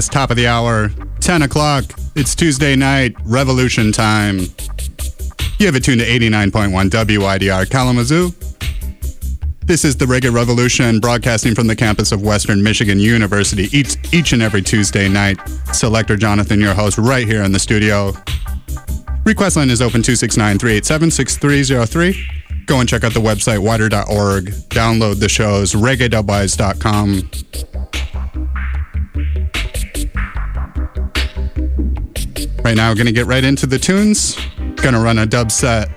Yes, top of the hour, 10 o'clock. It's Tuesday night, revolution time. You have it tuned to 89.1 WIDR Kalamazoo. This is the Reggae Revolution, broadcasting from the campus of Western Michigan University each, each and every Tuesday night. Selector Jonathon, your host, right here in the studio. Request line is open 269 387 6303. Go and check out the website, wider.org. Download the shows, reggae.wise.com. Right now, to get right into the tunes. Gonna run a dub set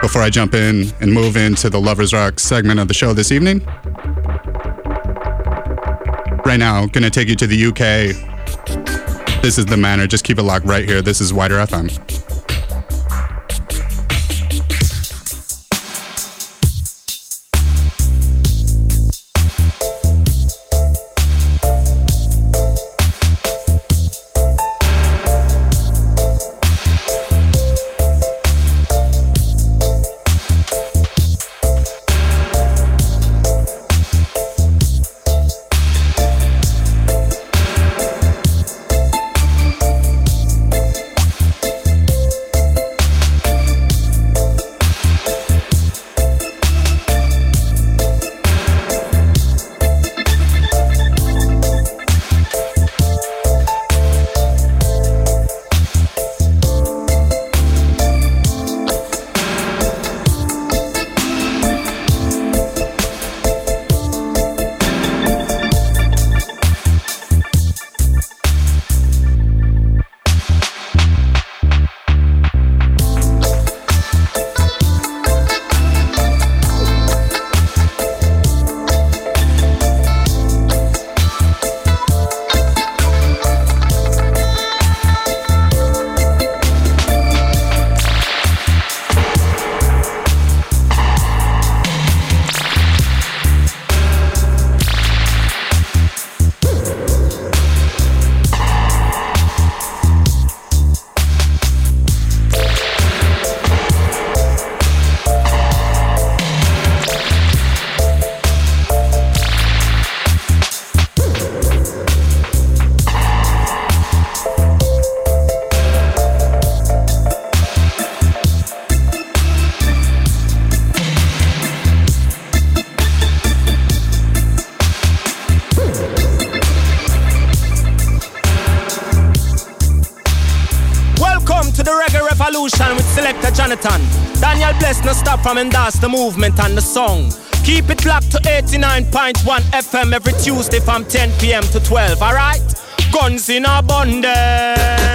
before I jump in and move into the Lovers Rock segment of the show this evening. Right now, gonna take you to the UK. This is the manor. Just keep it locked right here. This is WIDR FM. From endorse the movement and the song. Keep it locked to 89.1 FM every Tuesday from 10 p.m. to 12, alright? Guns in abundance.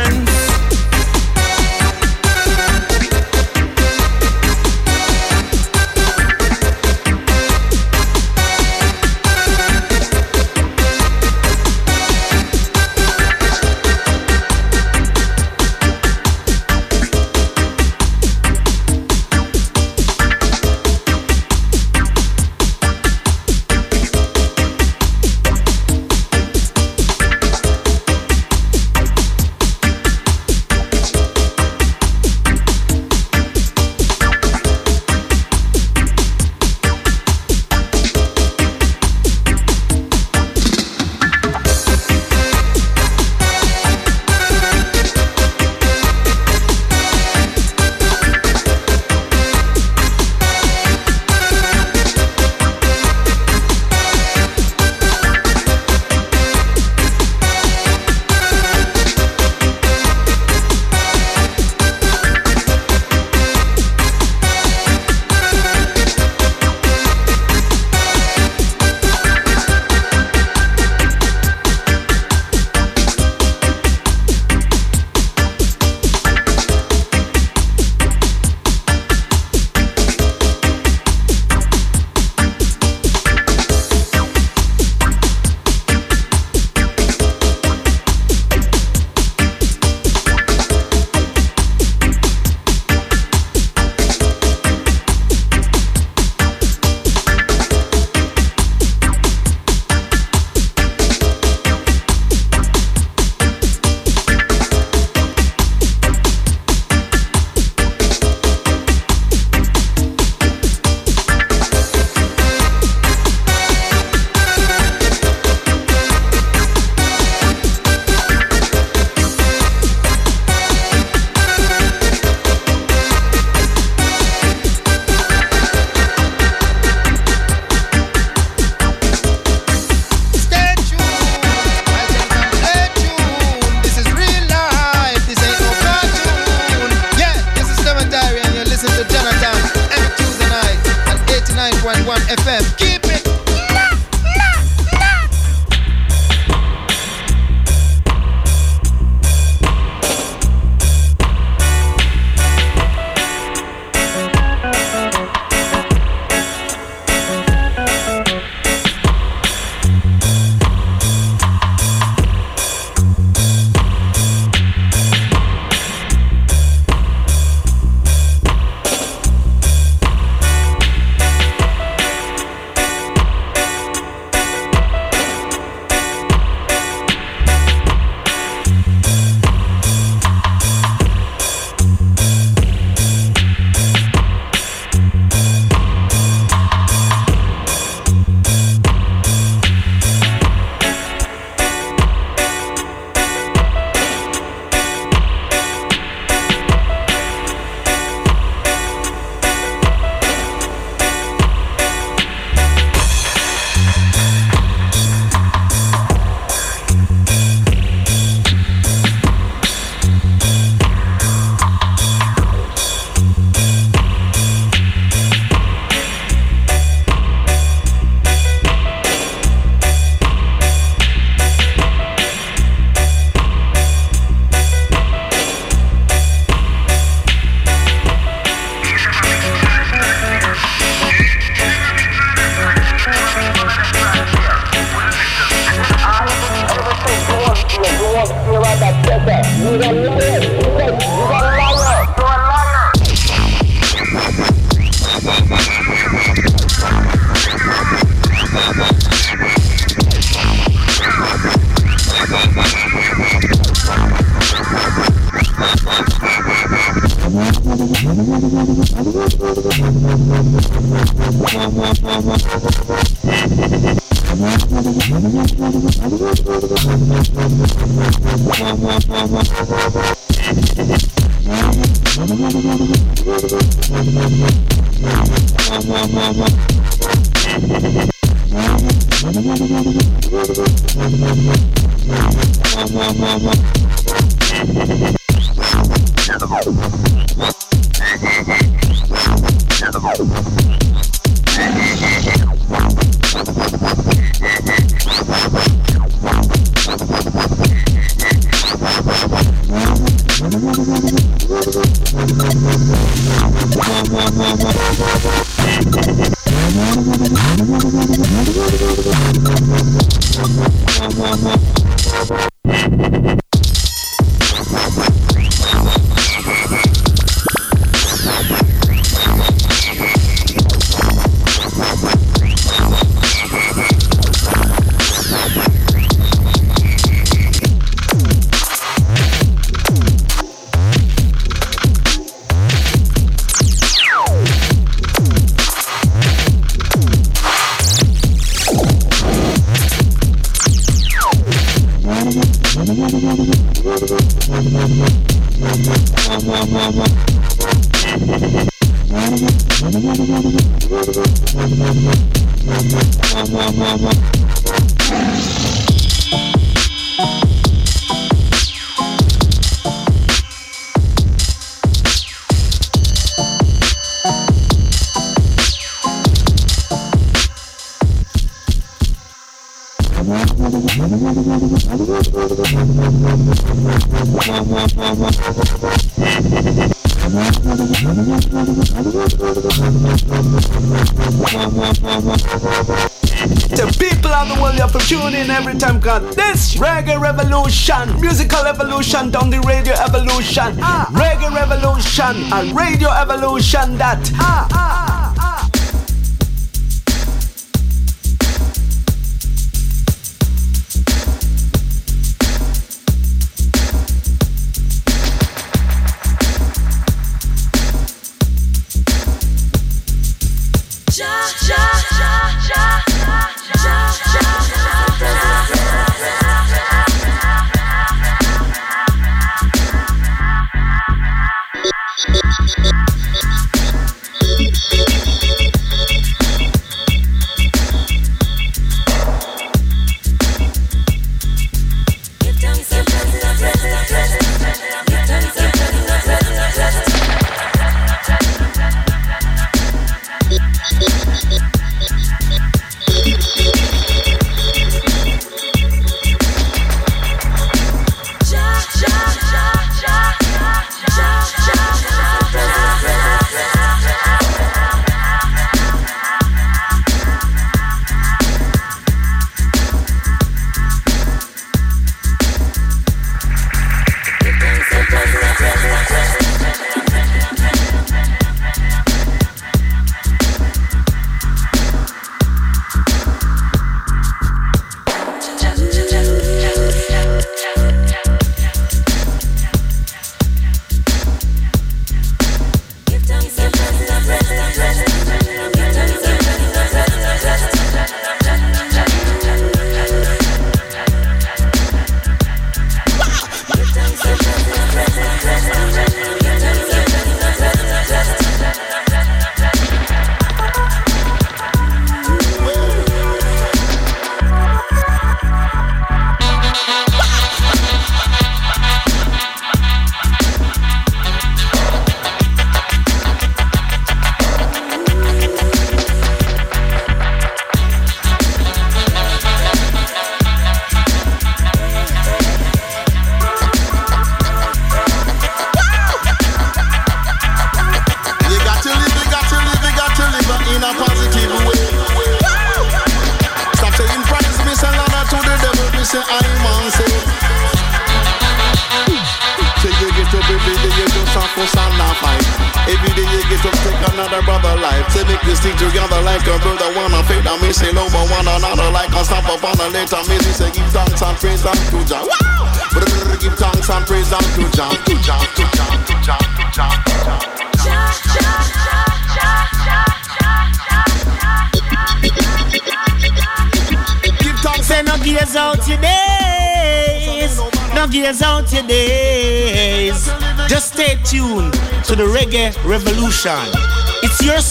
That.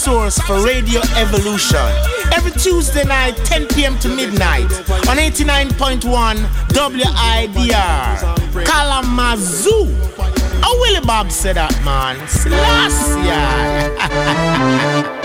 source for Radio Evolution. Every Tuesday night, 10 p.m. to midnight on 89.1 WIDR. Kalamazoo. Oh, Willie Bob said that, man. Slash, yeah.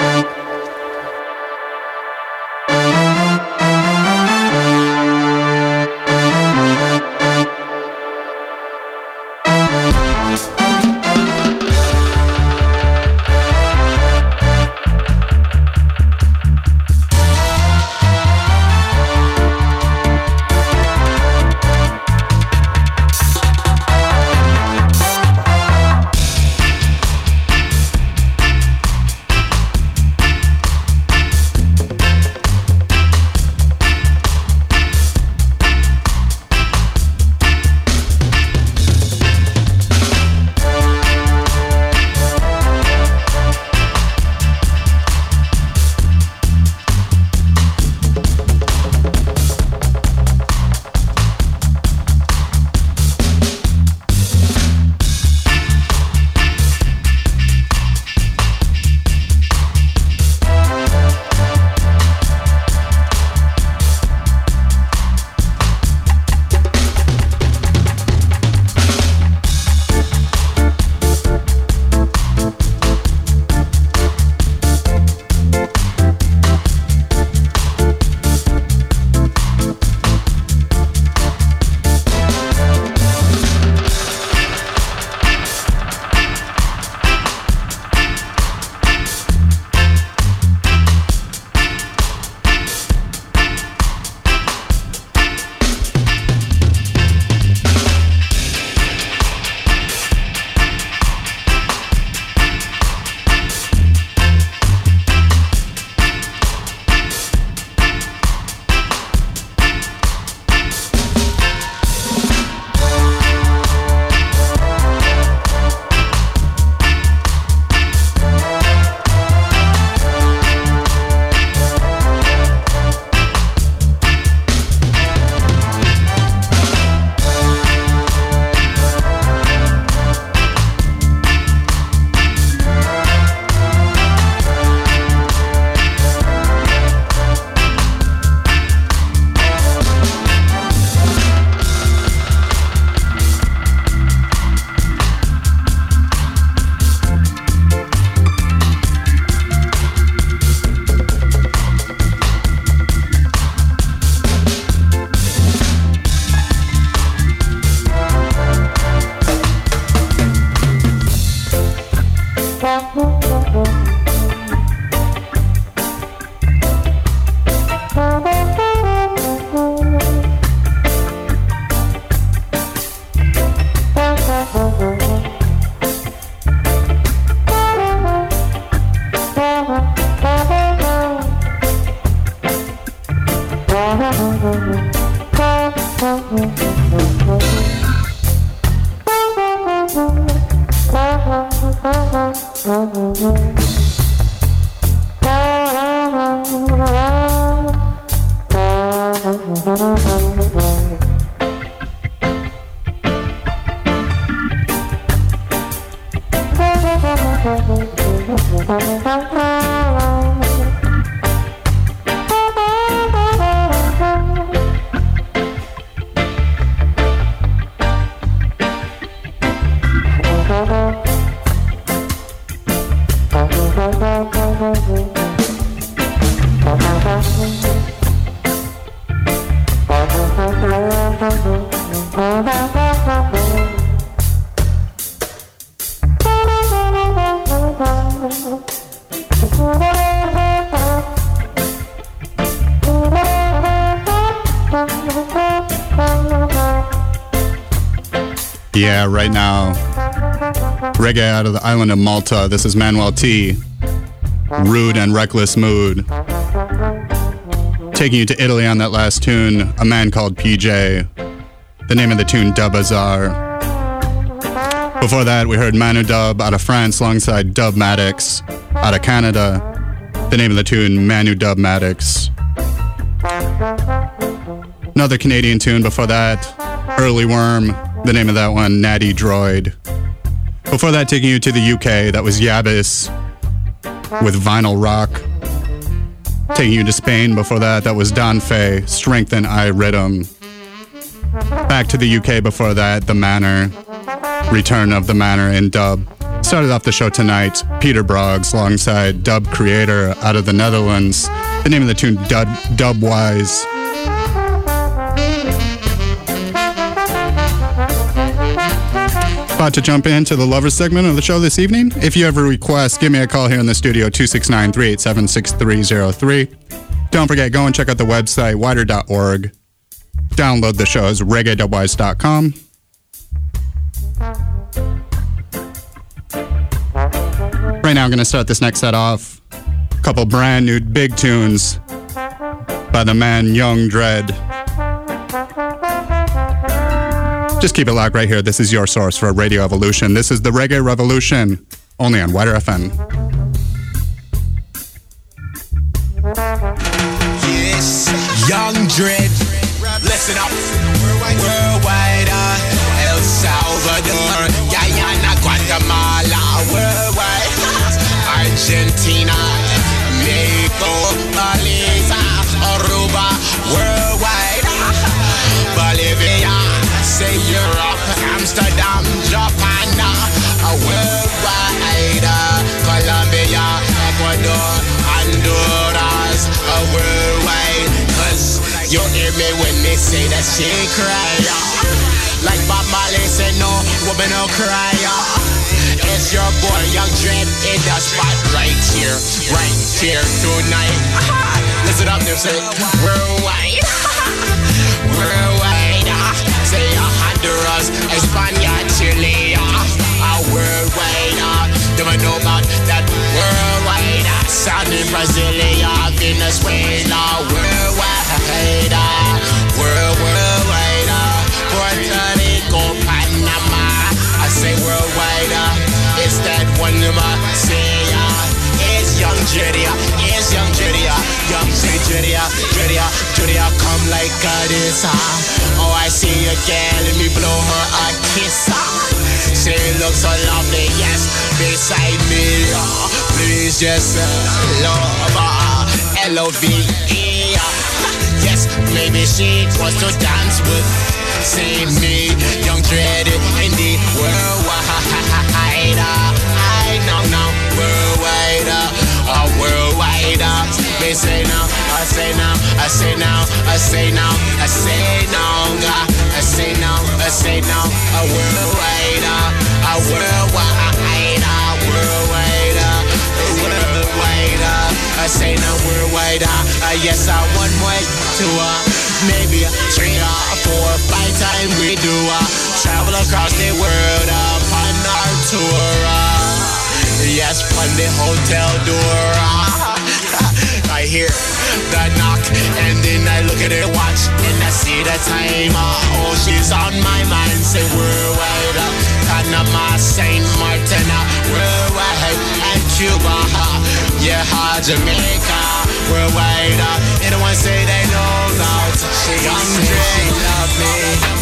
Yeah, right now. Reggae out of the island of Malta. This is Manwel T. Rude and reckless mood. Taking you to Italy on that last tune, a man called PJ. The name of the tune, Dubazar. Before that, we heard Manudub out of France alongside Dubmatix out of Canada. The name of the tune, Manudubmatix. Another Canadian tune before that, Earlyworm the name of that one, Natty Droid. Before that, taking you to the UK, that was Yabass with Vinyl Rock. Taking you to Spain before that, that was Don Fe, Strength and I Rhythm. Back to the UK before that, The Manor, Return of the Manor in dub. Started off the show tonight, Peter Broggs alongside Dubcreator out of the Netherlands. The name of the tune, Dub, Dubwise. About to jump into the lovers segment of the show this evening. If you have a request, give me a call here in the studio, 269 387 6303. Don't forget, go and check out the website, wider.org. Download the show shows, reggae.wise.com. Right now, I'm going to start this next set off. A couple brand new big tunes by the man Young Dread. Just keep it locked right here. This is your source for Radio Evolution. This is the Reggae Revolution, only on Wider FM. Yes, Young Dread. Listen up. Worldwide, uh, El Salvador, Guyana, Guatemala, worldwide, Argentina, you hear me when they say that she cry, uh, like Bob Marley said, no, woman no cry, uh, it's your boy, Young Dread, in the spot right here, right here tonight. Listen up, say, worldwide, worldwide, say Honduras, España, Chile, worldwide, I know about that uh, sound in Brasilia, Venezuela, worldwide, uh, world, worldwide, uh, Puerto Rico, Panama, I say worldwide, uh, it's that one my say, uh, it's Young Judia, it's Young Judia, Judia, Judia, Judia, come like a uh, oh, I see a girl, let me blow her a kiss, uh, she looks so lovely, yes, beside me, please just uh, love her, L-O-V-E, yes, maybe she wants to dance with, see me, Young Dread in the worldwide, I know now, worldwide, uh, uh, worldwide, they say now, I say now, I say now, I say now, I say now, I say now, I say now, a worldwide, uh, a worldwide, uh, worldwide, uh, worldwide, uh, I say now, worldwide, uh, uh, yes, I one way to, uh, maybe three or four, five time we do, uh, travel across the world, on our tour, uh, yes, on the hotel door, uh, hear the knock and then I look at her watch and I see the time. Oh, she's on my mind. Say worldwide, uh, Panama, Saint Martin, uh, worldwide, and Cuba, yeah, Jamaica, worldwide. Uh, anyone say they know now? She young she love me.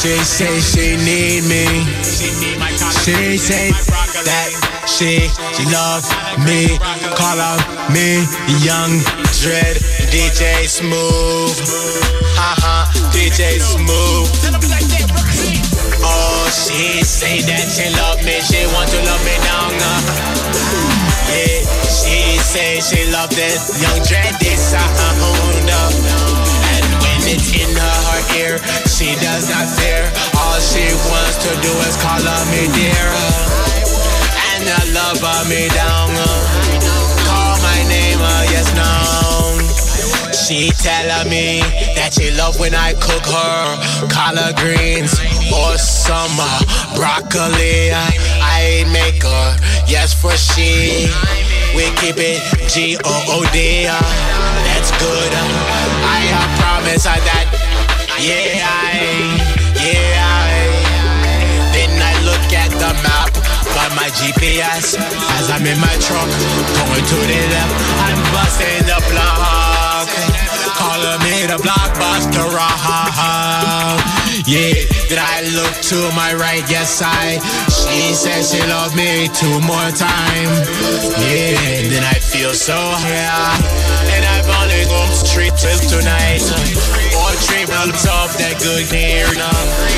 She say she need me. She say that she she love me. Call out me young dread DJ Smooth. Haha, DJ Smooth. Oh, she say that she love me. She want to love me down. uh. Yeah, she say she love this young dread this sound. uh. It's in her ear, she does not fear. All she wants to do is call on me dear. And I love her me down. Call my name, uh, yes, no. She telling me that she love when I cook her collard greens or some uh, broccoli. I make her, yes, for she. we keep it G-O-O-D. Uh, that's good. I uh, that, yeah, I, yeah, I. Then I look at the map on my GPS as I'm in my truck going to the left. I'm busting the block, calling me the blockbuster. Yeah, did I look to my right? Yes, I. She said she loved me two more times. Yeah, then I feel so high, and I've only gone straight till tonight. All three months of that good near.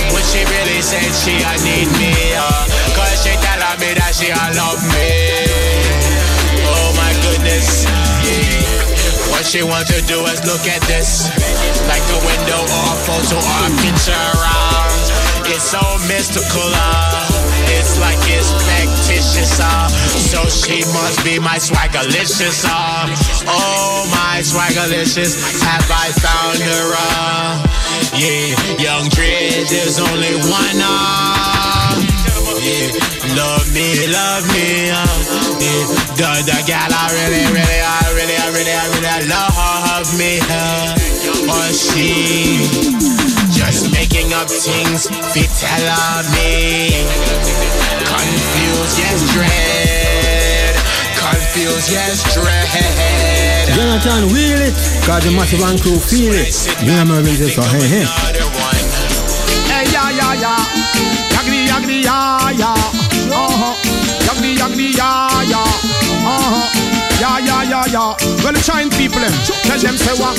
When she really said she I need me, uh, cause she telling me that she I love me. Oh my goodness. What she want to do is look at this Like a window or a photo or a picture It's so mystical uh, It's like it's factitious uh, So she must be my swaggerlicious uh, Oh my swaggerlicious. Have I found her uh, Yeah, young Dre, there's only one uh, yeah, love me, love me, uh, yeah. The, the gal I really, really, I really, I really, I really, I love me, uh, or she just making up things, fit tell me, confused, yes, dread, confused, yes, dread. Jonathon, wheel it, cause the massive and crew feel it. You know, Mervin says so, hey, hey. Hey, yeah, yeah, yeah. Yagdi, yagdi, yeah, yeah. Uh-huh. Yagdi, yagdi, yeah, yeah. Uh-huh. Yeah, yeah, yeah, yeah. Well, the China people, them, tell them say what?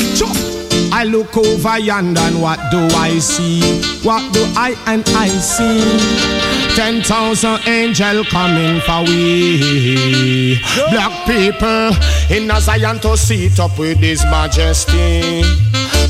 I look over yonder and what do I see? What do I and I see? Ten thousand angels coming for we. Black people in a Zion to sit up with His Majesty.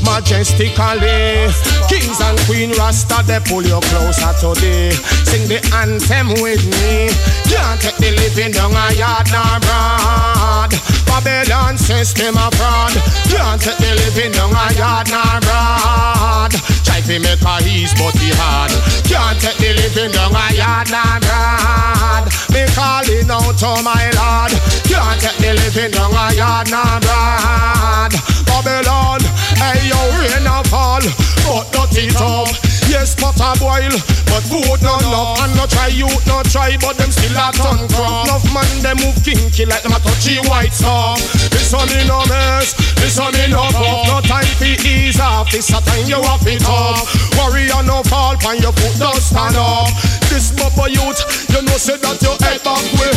Majestically Kings and Queen Rasta they pull you closer today Sing the anthem with me. Can't take the living down a yard nor broad. Babylon system a fraud. Can't take the living down a yard nor broad. Try to make a ease but he hard. Can't take the living down a yard nor broad Me calling out to my Lord. Can't take the living down a yard nor broad Babylon, hey yo rain a fall. But not it up Pot a boil, but food no love And no try, you no try, but them still a ton crop Enough man, them move kinky like them a touchy white stuff This one in no mess, this one in no puff. No time for ease off, this a time you have it up Worry and no fall, pan your foot don't stand up. This bubble youth, you know say that your head back with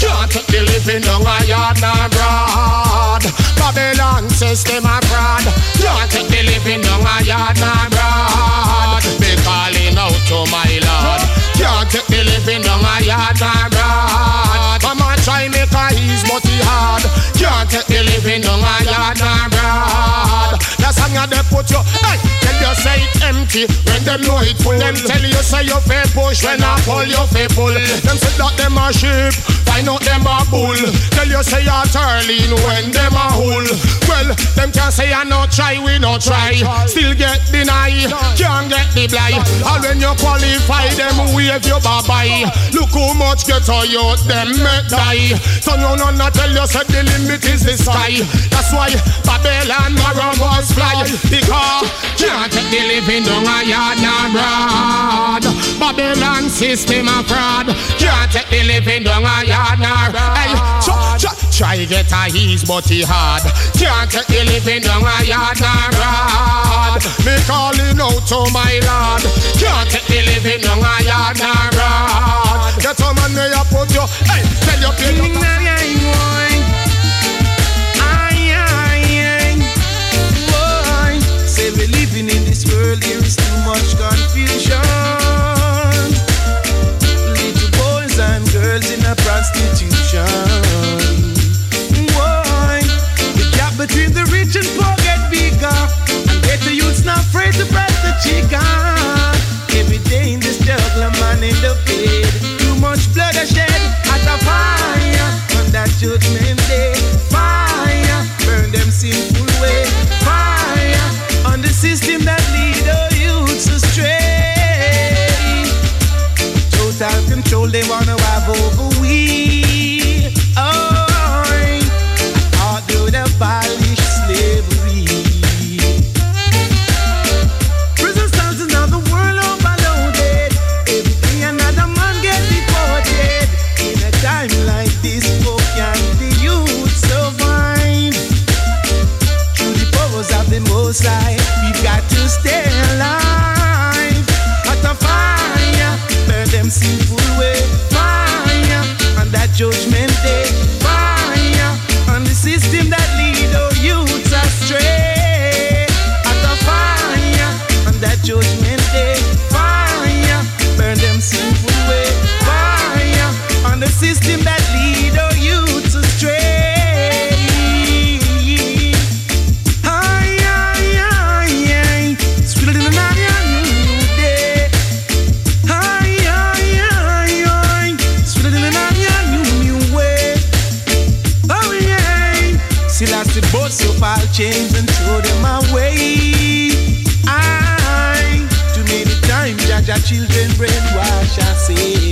Can't take the living down a yard nor broad Babylon system a fraud. Can't take the living down a yard nor broad. Be calling out to my Lord. Can't take the living down a yard nor broad. Mama try make a ease but he hard. Can't take the living down a yard nor broad. That song a they put you Hey, you say it empty. When them know it full Them tell you say you fair push. When I pull you fair pull. Them say that them a sheep Find out them a bull. Tell you say you turling When them a hull Well, them can say I no try We no try. Still get deny Can't get the blind And when you qualify Them wave you bye bye Look how much get a youth Them make die. So no no no tell you say the limit is the sky. That's why Babylon Marabas fly. Because can't take the living down a yard nor broad Babylon system a fraud. Can't take the living down a yard nor Hey, try, try, try get a ease but he hard. Can't take the living down a yard nor broad Me calling out to my Lord. Can't take the living down a yard nor broad Get a man where you put you Hey, tell your people world, there is too much confusion. Little boys and girls in a prostitution. Why? The gap between the rich and poor get bigger, and get the youths not afraid to press the chicken. Every day in this jungle, man in the bed. Too much blood is shed at a fire on that judgment day. Fire, burn them sinful change and throw them away. I, too many times, our children brainwash, I say.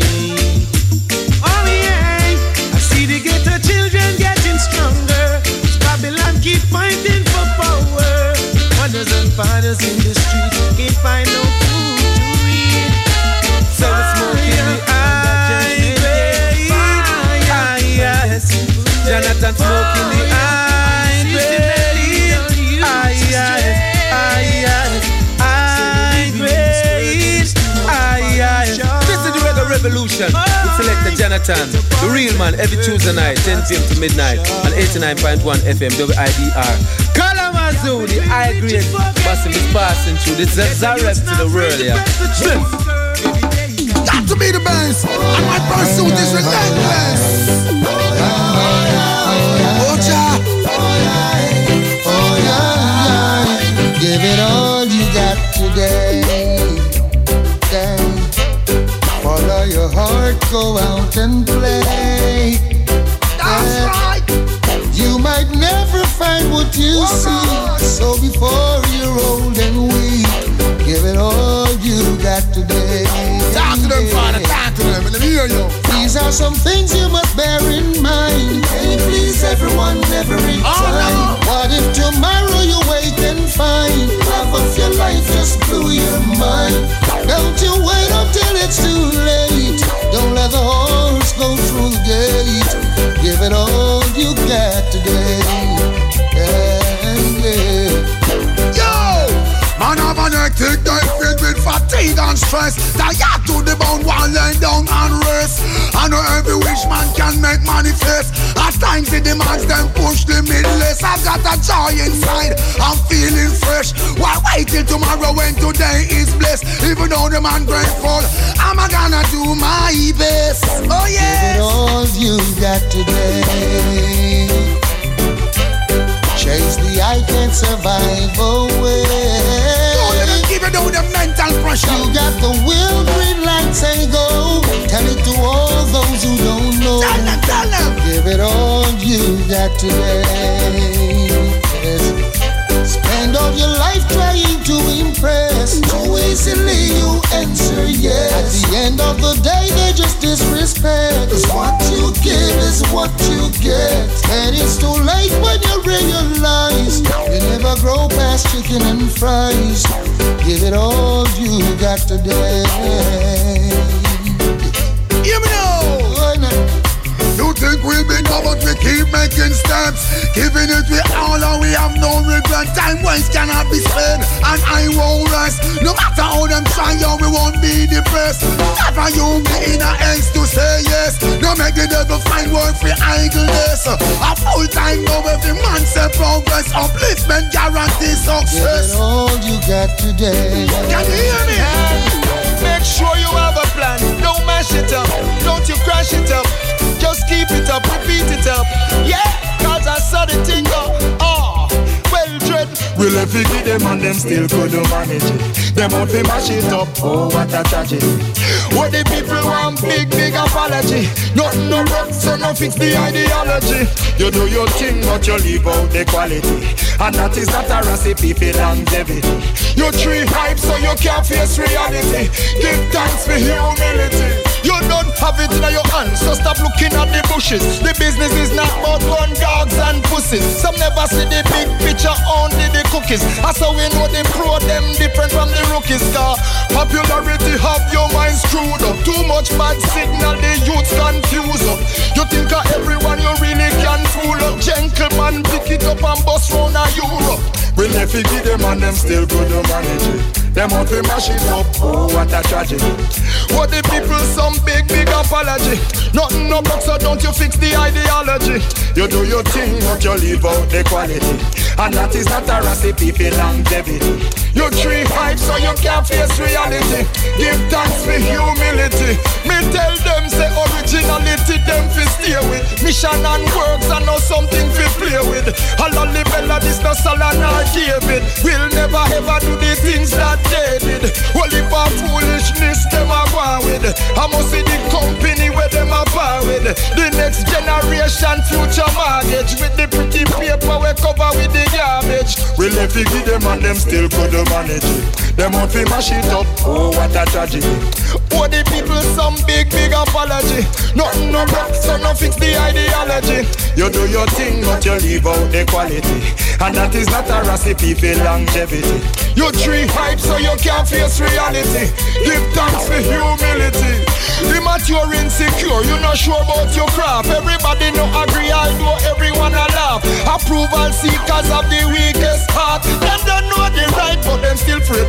Oh yeah, I see the ghetto children getting stronger. Babylon keep fighting for power. Mothers and fathers in the streets can't find no Revolution with Selector Jonathon, the real man, every Tuesday night, 10 p.m. to midnight, on 89.1 FM WIDR. Kalamazoo, the high grade busting is passing through. This is a rep to the world, yeah. Got to be the best, and my pursuit is relentless. Oh, yeah. Give it all you got today. Heart, go out and play. That's Yeah. right. You might never find what you see. So before you're old and weak, give it all you got today. Talk to them, Father. Talk to them. Hear you. These are some things you must bear in mind. Can't please everyone every time. What if tomorrow you wake and find half of your life just blew your mind? Don't you wait until it's too late. Don't let the horse go through the gate. Give it all you got today. Yeah, yeah. Man have an hectic day filled with fatigue and stress. Tired to the bone while laying down and rest. I know every wish man can make manifest. At times it demands them push the midless. I've got a joy inside. I'm feeling fresh. Why wait till tomorrow when today is blessed? Even though the man grateful, I'm a gonna do my best. Oh Give yeah. it all you got today. Chase the I can't survive oh, away. Let give it all the mental pressure. You got the will, green light, say go. Tell it to all those who don't know. Tell them, tell them. Give it all you got today. Spend all your life trying to impress. Too easily you answer yes. At the end of the day, they just disrespect. 'Cause what you give is what you get. And it's too late when you realize you never grow past chicken and fries. Give it all you got today. Hear me now. No. You think we'll be no, but we keep making steps. Giving it we all and we have no regret. Time waste cannot be spent, and I won't rest. No matter how them try, yo, we won't be depressed. Never you me in a haste to say yes. No make the devil find work for idleness. A full time now, every man say progress. Upliftment guarantee Give success. it all you got today. Can you hear me? Make sure you have a plan. Don't mash it up. Don't you crash it up. Just keep it up, repeat it up. Yeah, cause I saw the thing go. Oh, well dread. We left it with them and them still couldn't manage it. Them out to mash it up, oh what a tragedy. What the people want big, big apology. Nothing no broke, so no fix the ideology. You do your thing, but you leave out the quality. And that is not a recipe for longevity. You tree hype, so you can't face reality. Give thanks for humility. You don't have it in your hands, so stop looking at the bushes. The business is not about gun dogs and pussies. Some never see the big picture, only the cookies. That's how we know the pro them different from the rookies. Car popularity have your mind screwed up. Too much bad signal, the youths confused up. You think of everyone you really can fool up. Gentleman, pick it up and bust round a Europe. We it with them and them still couldn't manage it. Them out to mash it up, oh what a tragedy. What the people some big, big apology. Nothing no broke, so don't you fix the ideology. You do your thing, but you leave out the quality. And that is not a recipe for longevity. You tree hype, so you can't face reality. Give thanks for humility. Me tell them say originality, them fi stay with. Mission and works are no something fi play with. Halali Bella, this no Salah nor David. We'll never ever do the things that they did. Only for foolishness them a go with. I must see the company where them a bar with. The next generation future mortgage with the pretty paper we cover with the garbage. We left it give them and them still could manage it. Them want to mash it up. Oh, what a tragedy. Oh, the people some big, big apology. Nothing no broke, so no fix the ideology. You do your thing, but you leave out the quality. And that is not a recipe for longevity. You tree hype so you can't face reality. Give thanks for humility. Immature, insecure, you not sure about your craft. Everybody no agree, I know everyone a laugh. Approval seekers of the weakest heart. Them don't know the right, but them still afraid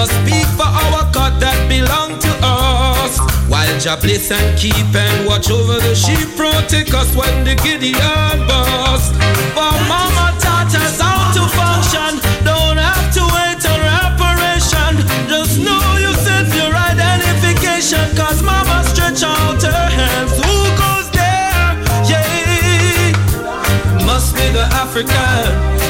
must speak for our God that belong to us. While Jah bless and keep and watch over the sheep, protect us when the Gideon bust. For mama taught us how to function, don't have to wait a reparation. Just know you set your identification, cause mama stretch out her hands. Who goes there? Yeah. Must be the African.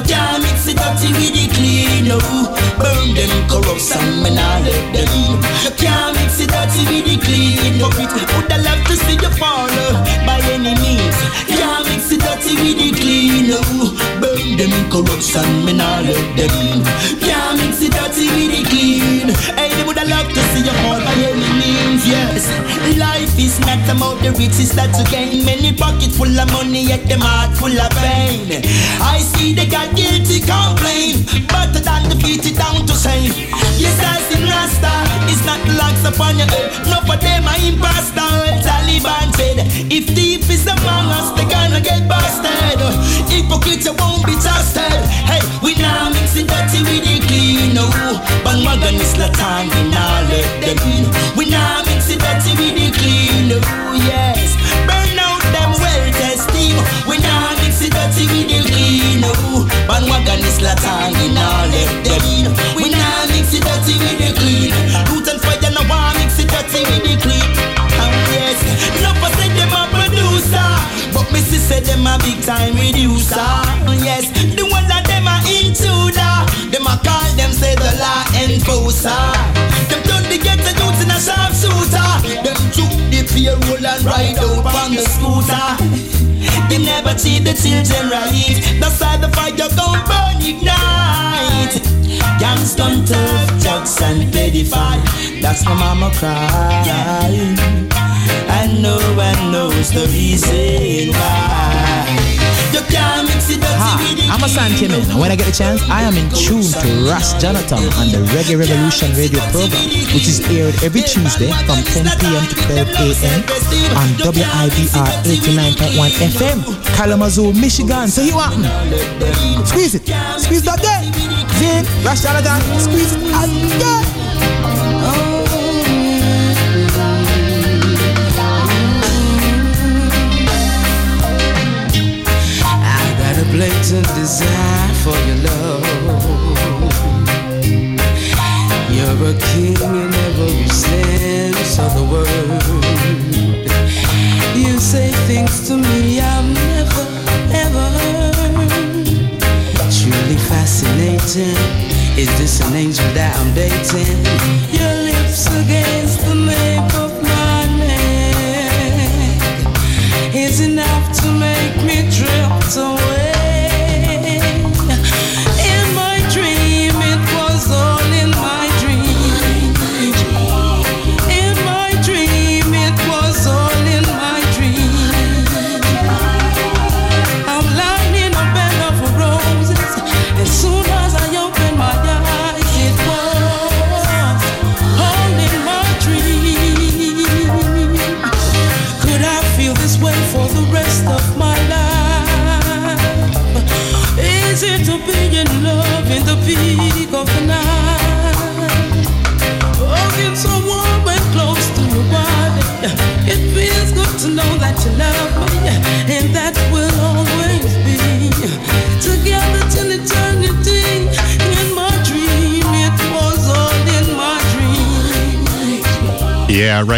You can't mix it dirty with the clean, no. Burn them corrupt and me not let them. You can't mix it dirty with the clean, no. Would I love to see you fall by any means? Can't mix it with the clean, no. Burn them corrupt and me not let them. Can't mix it with the clean. Hey, they would love to see you fall by any yes. Life is not about the riches that you gain. Many pockets full of money, yet them heart full of pain. I see the guy guilty complain Better than defeat it down to shame Yes, I in Rasta It's not locks upon your head. No for them I imposter Taliban said If thief is among us They gonna get busted. Hypocrite you won't be trusted. Hey, we now mixing dirty with the clean. No, bandwagon is Latan We now let them in. We now mixing dirty with the clean. No, yes. Burn out them well testing We now mixing dirty with the clean. No Bandwagon is Latan, we nah let them in. We nah mix it dirty with the clean. Root and fire, no one mix it dirty with the clean. And yes, no say them a producer, but see say them a big time reducer. Yes, the one that them a intruder, them a call them say the law enforcer. Them turn the ghetto youths in a sharpshooter. Them took the payroll and ride out on the scooter. You never see the children right. That's why the fire gon' burn ignite. Gangs gun turf, drugs and pedify. That's my mama crying. And no one knows the reason why. Ha, I'm a Santi man, and when I get the chance, I am in tune to Ras Jonathon on the Reggae Revolution radio program, which is aired every Tuesday from 10 p.m. to 12 a.m. on WIDR 89.1 FM, Kalamazoo, Michigan. So you want me? Squeeze it, squeeze that. Then Ras Jonathon, squeeze it again. Blatant desire for your love. You're a king in every sense of the word. You say things to me I've never, ever heard. Truly fascinating. Is this an angel that I'm dating? Your lips against the nape of my neck is enough to make me drift away.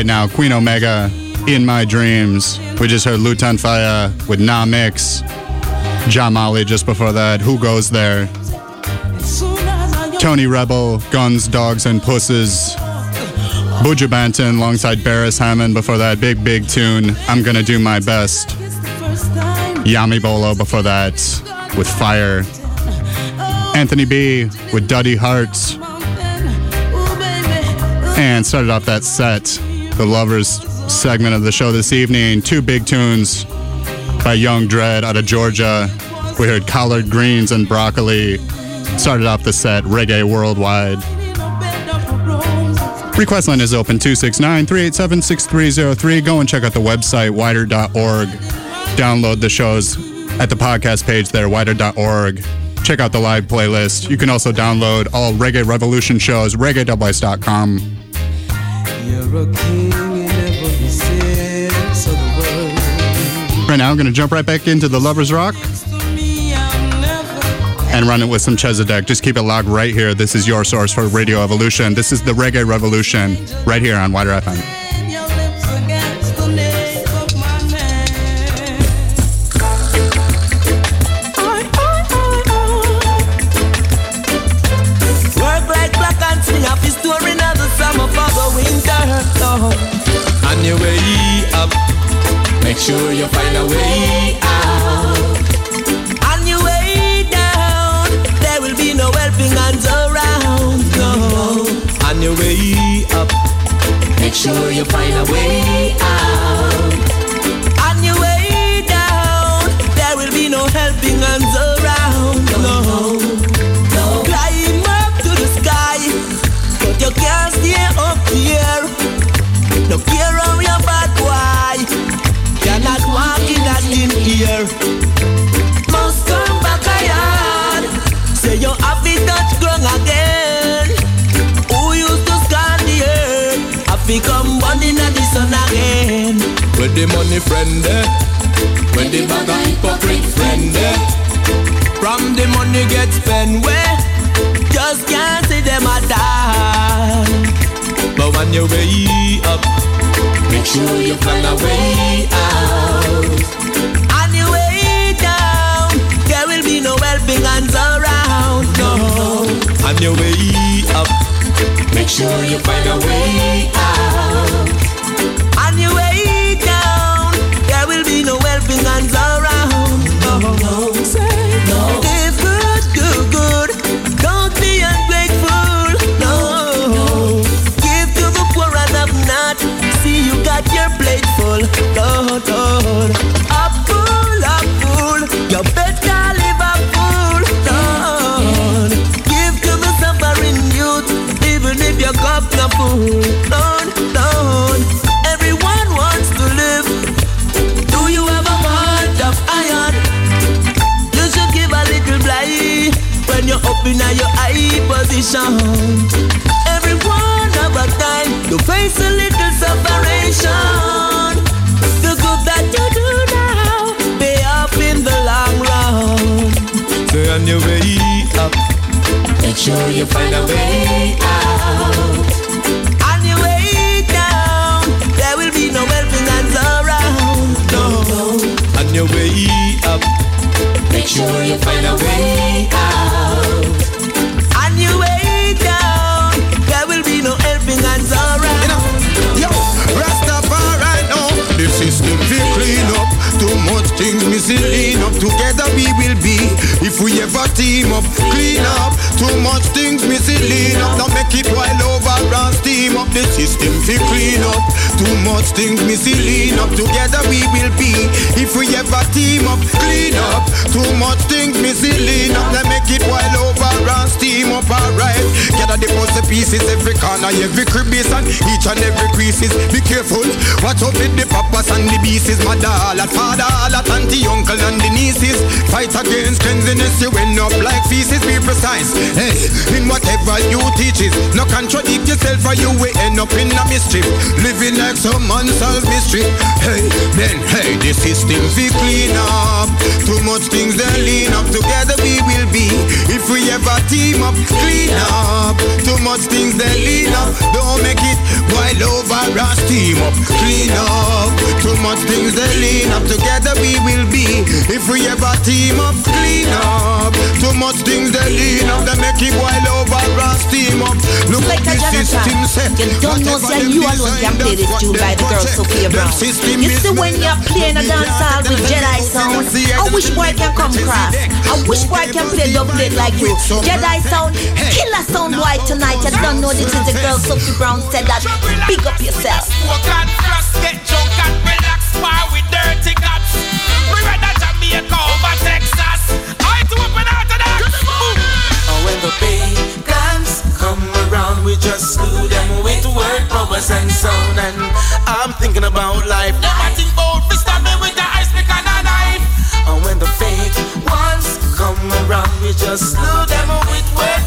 Right now, Queen Omega, In My Dreams. We just heard Lutan Fyah with Nah Mix. John just before that. Who Goes There? Tony Rebel, Guns, Dogs, and Pusses. Buju Banton alongside Beres Hammond before that. Big, big tune. I'm Gonna Do My Best. Yami Bolo before that with Fire. Anthony B with Dutty Hearts. And started off that set, the Lovers segment of the show this evening. Two big tunes by Young Dread out of Georgia. We heard Collard Greens and Broccoli. Started off the set, Reggae Worldwide. Request line is open 269 387 6303. Go and check out the website, wider.org. Download the shows at the podcast page there, wider.org. Check out the live playlist. You can also download all Reggae Revolution shows, reggae.com. Right now, I'm going to jump right back into the Lovers Rock and run it with some Chezidek. Just keep it locked right here. This is your source for Radio Evolution. This is the Reggae Revolution right here on Wider FM. Make sure you find a way out. On your way down, there will be no helping hands around. No. On your way up, make sure you find a way out. On your way down, there will be no helping hands around. No. no. Climb up to the sky, but you can't stay up here. No care how your bad boy, you're not walking that in here. Must come back a yard, say you have it touch ground again. Who used to scan the earth, have become born in the sun again. Where the money friend eh? there, when the bag of hypocrite friend there. From the money get spent where just can't see them a die. But when you way up, make sure you find a way out. On your way down, there will be no helping hands around. No. On your way up, make sure you find a way out. On your way down, there will be no helping hands around. generation. your plate full, Lord, Lord. You find a way out. On your way down, there will be no helping hands around. No. on your way up, Make sure you find a way out. On your way down, there will be no helping hands around. Yo, Rastafari now. The system feel clean up. Too much things missing up. Together we will be. If we ever team up, clean up. Too much things missing lean up. Now make it while over and steam up. The system feel clean up. Too much things missing lean up. Together we will be. If we ever team up, clean up. Too much things missing lean up. Now make it while over and steam up. Alright. Gather the puzzle pieces every corner, every crevice and each and every creases. Be careful. Watch out with the papas and the beasts. Mother, all at father, all at auntie, uncle and the nieces. Fight against cleanliness. You end up like feces. Be precise. Hey, in whatever you teaches. No contradict yourself or you will end up in a mischief. Living like some unsolved mystery. Hey, then hey, the system we clean up. Too much things they lean up. Together we will be. If we ever team up, clean up. Too much things they lean up. Don't make it while over us team up, clean up. Too much things they lean up. Together we will be. If we ever team up, clean up. Too much things they lean up. Make it while over us team up. Look at the system set. You don't know say you alone can play this tune by the girl Sophia Brown. You see when you're playing a dance hall with Jedi sound, I wish boy can come cross. I wish boy can play dub plate like you. Jedi sound, killer sound boy tonight. You don't know this is the girl Sophie Brown said that. Big up yourself. Just slew them with word, powers, and sound. And I'm thinking about life. Never think about me stab me with the ice pick and a knife. And when the fake ones come around, we just slew them with word,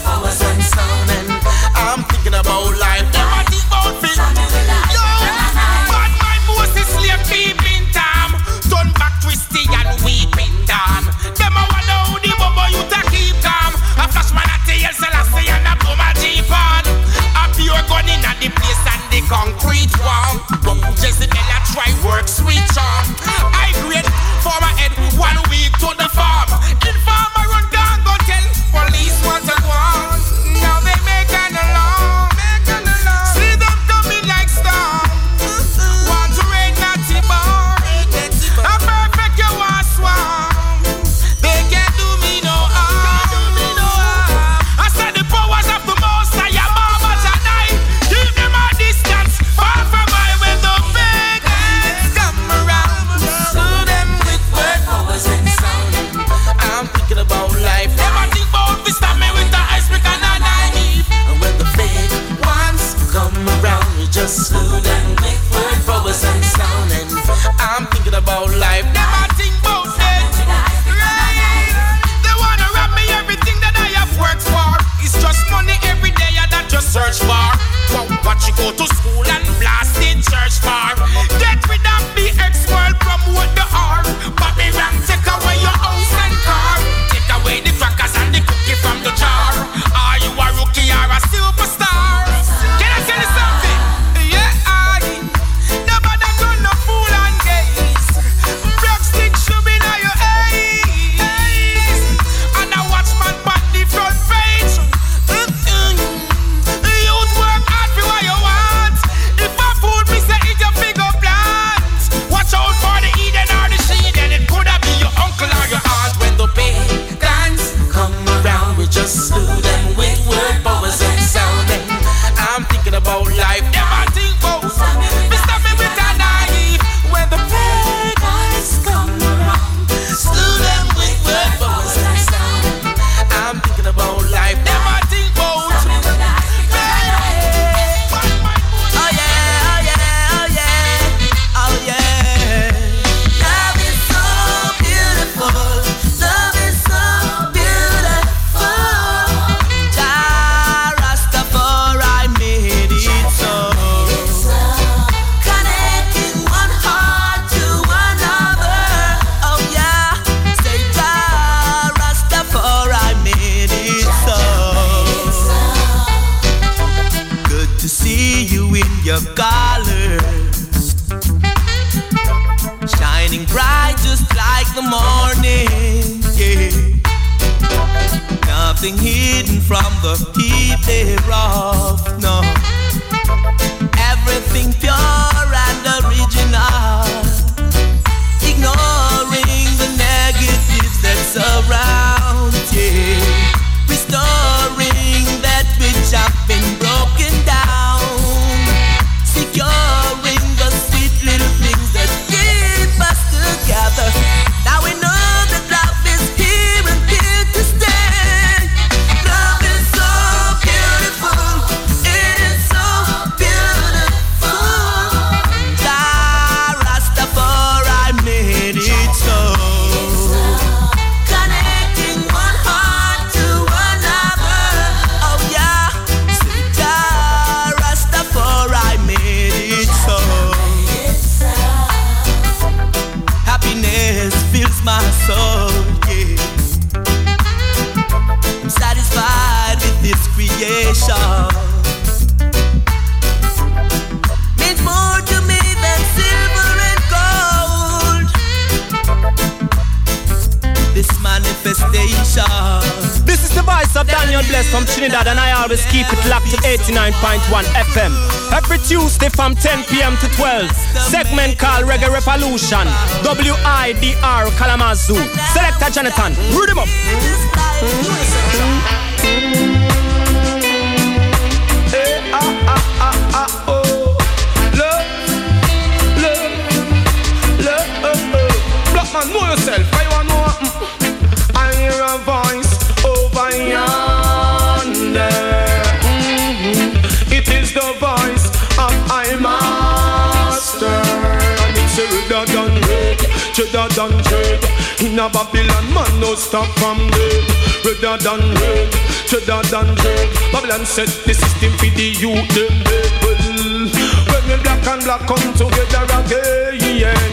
cheddar than dread. In a Babylon, man, no stop from dead. Redder than red, cheddar than dread. Babylon set the system for the youth, them. Well, when we black and black come together again,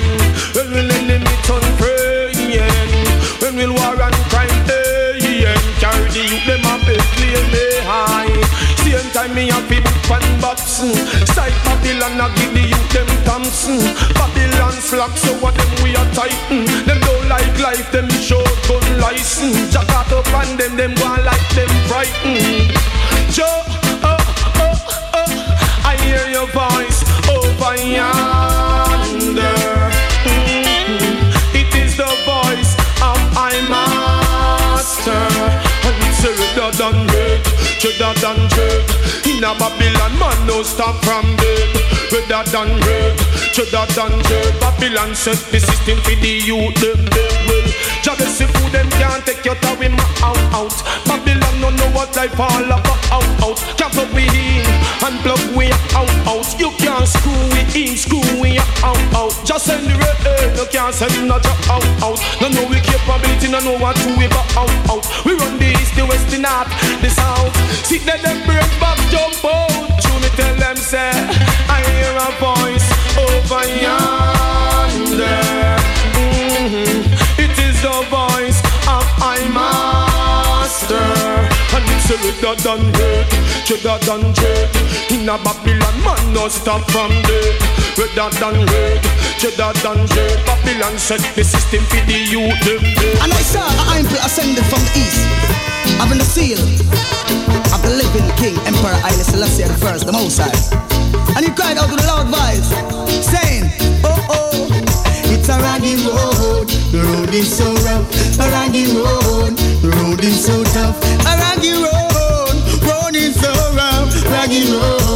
when we enemy turn praying, when we war and crime end, carry the youth them a bed play me eh, high. Same time me a fi book and box, side Babylon a give the youth them Thompson. Babylon slack so what them we a tighten. Them don't like life, them show gun license. Jack up and them them go like them frightened. Joe, oh, oh, oh, I hear your voice over yonder. Mhm. It is the voice of I master. And it's a redder cheddar than dread. In a Babylon, man, no stop from than red, than dread. Babylon set the system for the youth, them see food, them can't take your time, out, out. Babylon no know what life all about, out, out. Can't plug we in and plug we out, out. You can't screw we in, screw we out, out. Just send the red, no can't send no job out, out. No know we capability, no know what to we out, out. We run the east, the west, the north, the south. See that them break back, jump out. True me tell them say, I hear a voice over yonder. A redder than red, cheddar than dread. In a Babylon, man, no stop from dead. Redder than red, cheddar than dread. Babylon set the system for the youth. And I saw an angel ascended from the east, having the seal of the living king, Emperor Haile Selassie first, the Most High. And he cried out with a loud voice, saying, Oh oh, it's a raggy road, the road is so rough. A raggy road, the road is so tough. A raggy road, road is so rough. Raggy road,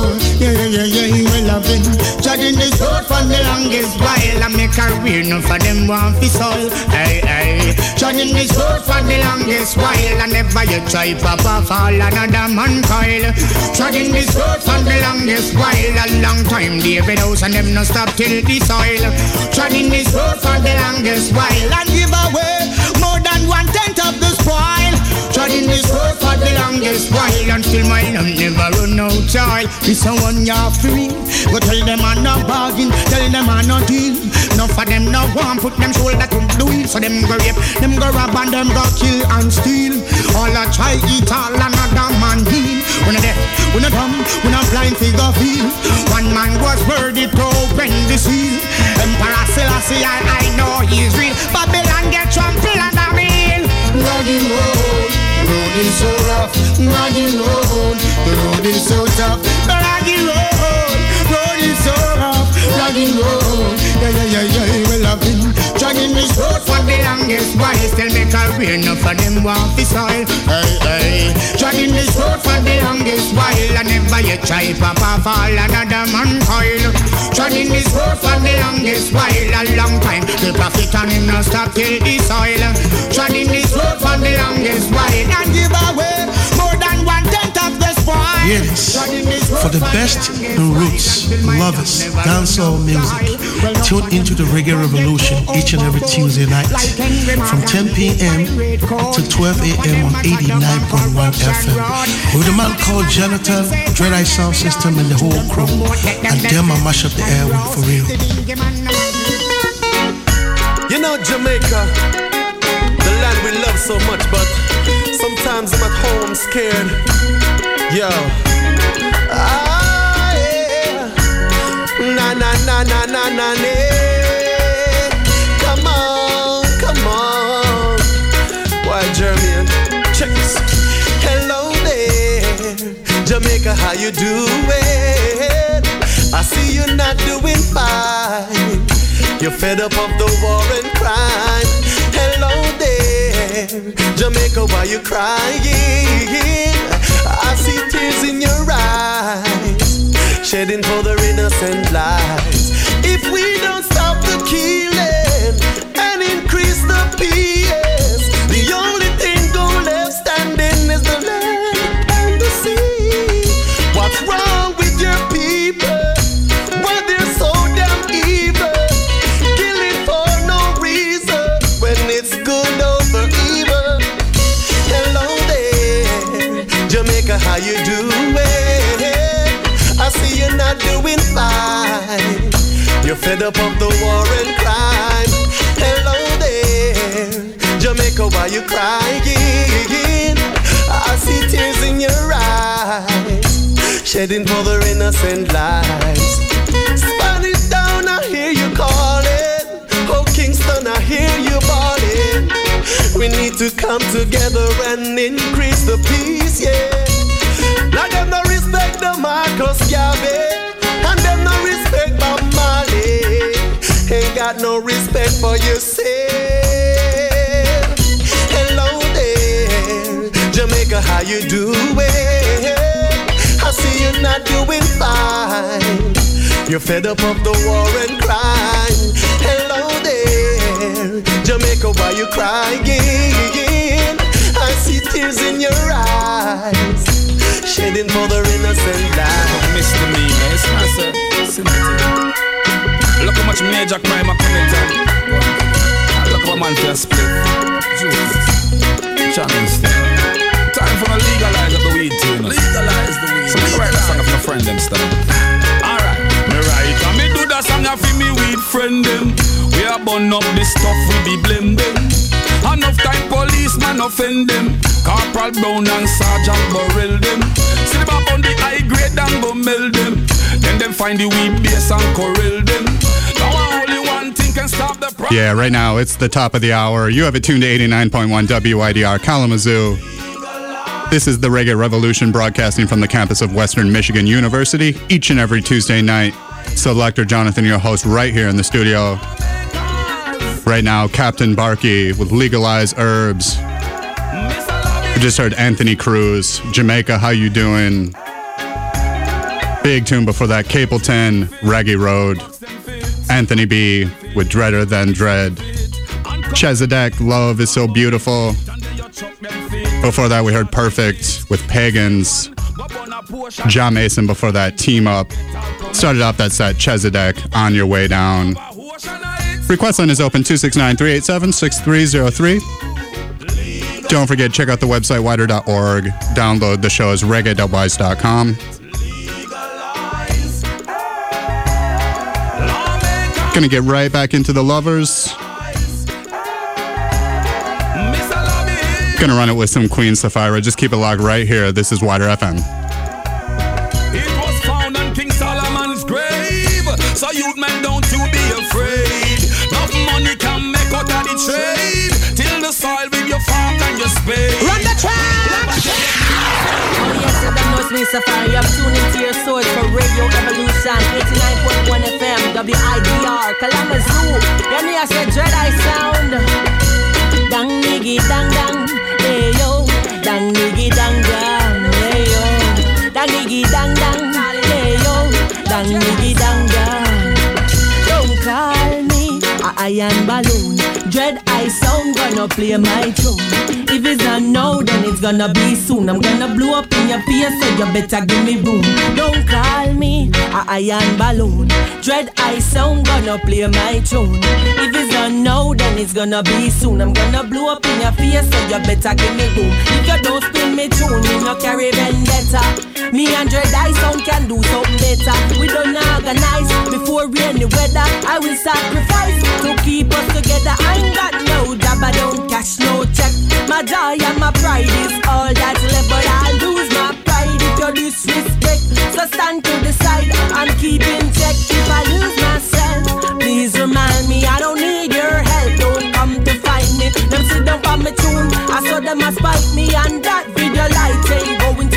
yeah yeah yeah. Well been treading this road for the longest while. I make a career, no for them want fi soil. Hey hey, treading this road for the longest while. And never you try pop off all another man coil. Treading this road for the longest while. A long time, David House and them no stop till the soil. Treading this road for the longest while and give away more than one tenth of the spoil. Treading this road for the longest while until my love never run out child. This a one you're free. Go tell them I'm not bargain, tell them I'm not deal. Enough of them no want put them shoulder to the wheel, so them go rape, them go rob and them go kill and steal. All a try eat all another man heal. When a deaf, when a dumb, when a blind figure feel. One man was worthy to open the seal. Emperor Selassie, I, I know he's real. Babylon get trampled and I mean. Road, is so rough, Maggie Road, the road is so tough. Maggie Road, road is so rough. Maggie Road, yeah, yeah, yeah, yeah. Well, I've been dragging this road for the longest while. Still make a rain enough for them want the soil. Hey, hey. Dragging this road for the longest while. I never yet try pop off all another man coil. Dragging this road for the longest while. A long time. The prophet and him no stop till the soil. Dragging this road for the longest while. And for the best in roots, lovers, dancehall music, tune into the Reggae Revolution each and every Tuesday night from 10 p.m. to 12 a.m. on 89.1 FM with a man called Jonathon, Dread Eye Sound System, and the whole crew. And them I mash up the airway for real. You know Jamaica, the land we love so much, but sometimes I'm at home scared. Yo. Ah, yeah. Na na na na na na na. Come on, come on. Why Jeremy? Check this. Hello there, Jamaica, how you doing? I see you not doing fine. You're fed up of the war and crime. Hello there, Jamaica, why you crying? I see tears in your eyes, shedding for their innocent lives. If we don't stop the killing and increase the PS, the only thing left standing is the land and the sea. What's wrong you're not doing fine. You're fed up of the war and crime. Hello there, Jamaica, why you crying? I see tears in your eyes, shedding for their innocent lives. Spanish down, I hear you calling. Oh, Kingston, I hear you bawling. We need to come together and increase the peace, yeah. Respect the Marcus Garvey, and them no respect Bob Marley. Ain't got no respect for yourself. Hello there, Jamaica, how you doing? I see you're not doing fine. You're fed up of the war and crime. Hello there, Jamaica, why you crying? I see tears in your eyes, shedding for their innocent lives. Mr. Me, it's massive. Sympathy. Look how much major crime I committed. Look how man for a split. Challenge still. Time for me legalize up the weed too. Legalize the weed. So me write a song for my friend them stuff. Alright. Me write and me do that song for me weed friend them. We a burn up this stuff we be blame them. Enough time policeman offend them. Corporal Brown and Sergeant Burrell them. See on the high grade and go them. Then them find the weed base and corral them. Yeah, right now it's the top of the hour. You have it tuned to 89.1 WIDR Kalamazoo. This is the Reggae Revolution broadcasting from the campus of Western Michigan University each and every Tuesday night. Selector Jonathon, your host, right here in the studio. Right now, Captain Barky with Legalized Herbs. We just heard Anthony Cruz, Jamaica, how you doing? Big tune before that, Capleton, Raggy Road. Anthony B with Dreader Than Dread. Chezidek, Love is So Beautiful. Before that, we heard Perfect with Pagans. Jah Mason before that, Team Up. Started off that set, Chezidek, On Your Way Down. Request line is open 269 387 6303. Don't forget, check out the website wider.org. Download the show as reggae.wise.com. Gonna get right back into the lovers. Gonna run it with some Queen Safira. Just keep it locked right here. This is Wider FM. Trade. Till the soil with your farm and your spade. Run the track! it's me, Safira. I'm tuning to your source for Radio Evolution 89.1 FM, WIDR, Kalamazoo. Yeah, me, I said Dread Eye Sound. Dang, niggy, dang, dang. Hey, yo. Dang, niggy, dang, dang. Hey, yo. Dang, niggy, dang, dang. Hey, yo. Dang, niggy, dang, dang. Iron balloon. Dread Eye Sound gonna play my tune. If it's not now, then it's gonna be soon. I'm gonna blow up in your face, so you better give me room. Don't call me a iron balloon. Dread Eye Sound gonna play my tune. If it's not now, then it's gonna be soon. I'm gonna blow up in your face, so you better give me room. If you don't spin me tune, me no carry vendetta. Me and Dread Eye Sound can do something better. We don't organize before rainy weather. I will sacrifice to keep us together. I ain't got no job, I don't cash no check. My joy and my pride is all that's left, but I'll lose my pride if you disrespect. So stand to the side and keep in check. If I lose myself, please remind me I don't need your help. Don't come to find me. Them sit down for me tune. I saw them a spite me and that video light ain't going to.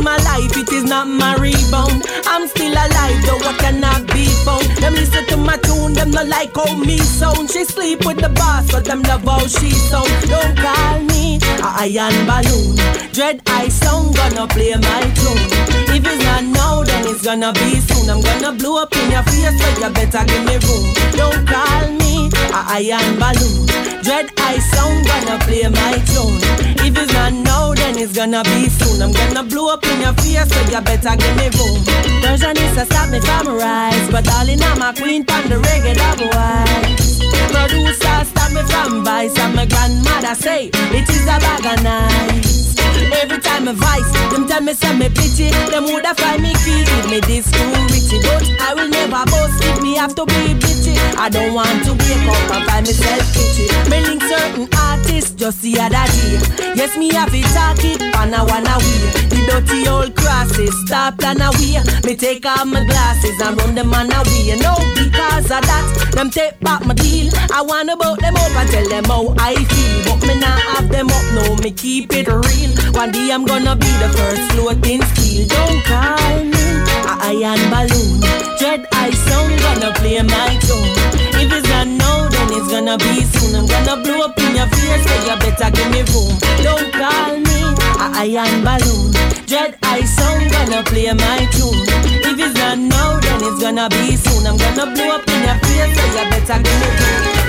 Is my life, it is not my rebound. I'm still alive, though I cannot be found. Them listen to my tune, them not like how me sound. She sleep with the boss, but them love how she sound. Don't call me a iron balloon. Dread Eye Sound gonna play my tune. If it's not now, then it's gonna be soon. I'm gonna blow up in your face, so you better give me room. Don't call me a iron balloon. Dread Eye Sound gonna play my tune. If it's not now, then it's gonna be soon. I'm gonna blow up in your face, so you better give me room. Version is to stop me from rise, but darling, I'm a queen from the reggae wise. Producer stop me from vice, and my grandmother say it is a bag of nice. Every time I vice, them tell me say me pity. Them woulda find me key, give me this too richy. But I will never boast if me have to be bitchy. I don't want to wake up and find myself bitchy. Me link certain artists just the other day. Yes, me have it talk it, and I wanna wear the dirty old crosses. Stop and away. Me take off my glasses and run them on away. No, because of that, them take back my deal. I wanna bout them up and tell them how I feel. But me not have them up, no, me keep it real. One day I'm gonna be the first floating steel. Don't call me a iron balloon. Dread Eye Sound gonna play my tune. If it's not now, then it's gonna be soon. I'm gonna blow up in your face, so you better give me room. Don't call me a iron balloon. Dread Eye Sound gonna play my tune. If it's not now, then it's gonna be soon. I'm gonna blow up in your face, so you better give me room.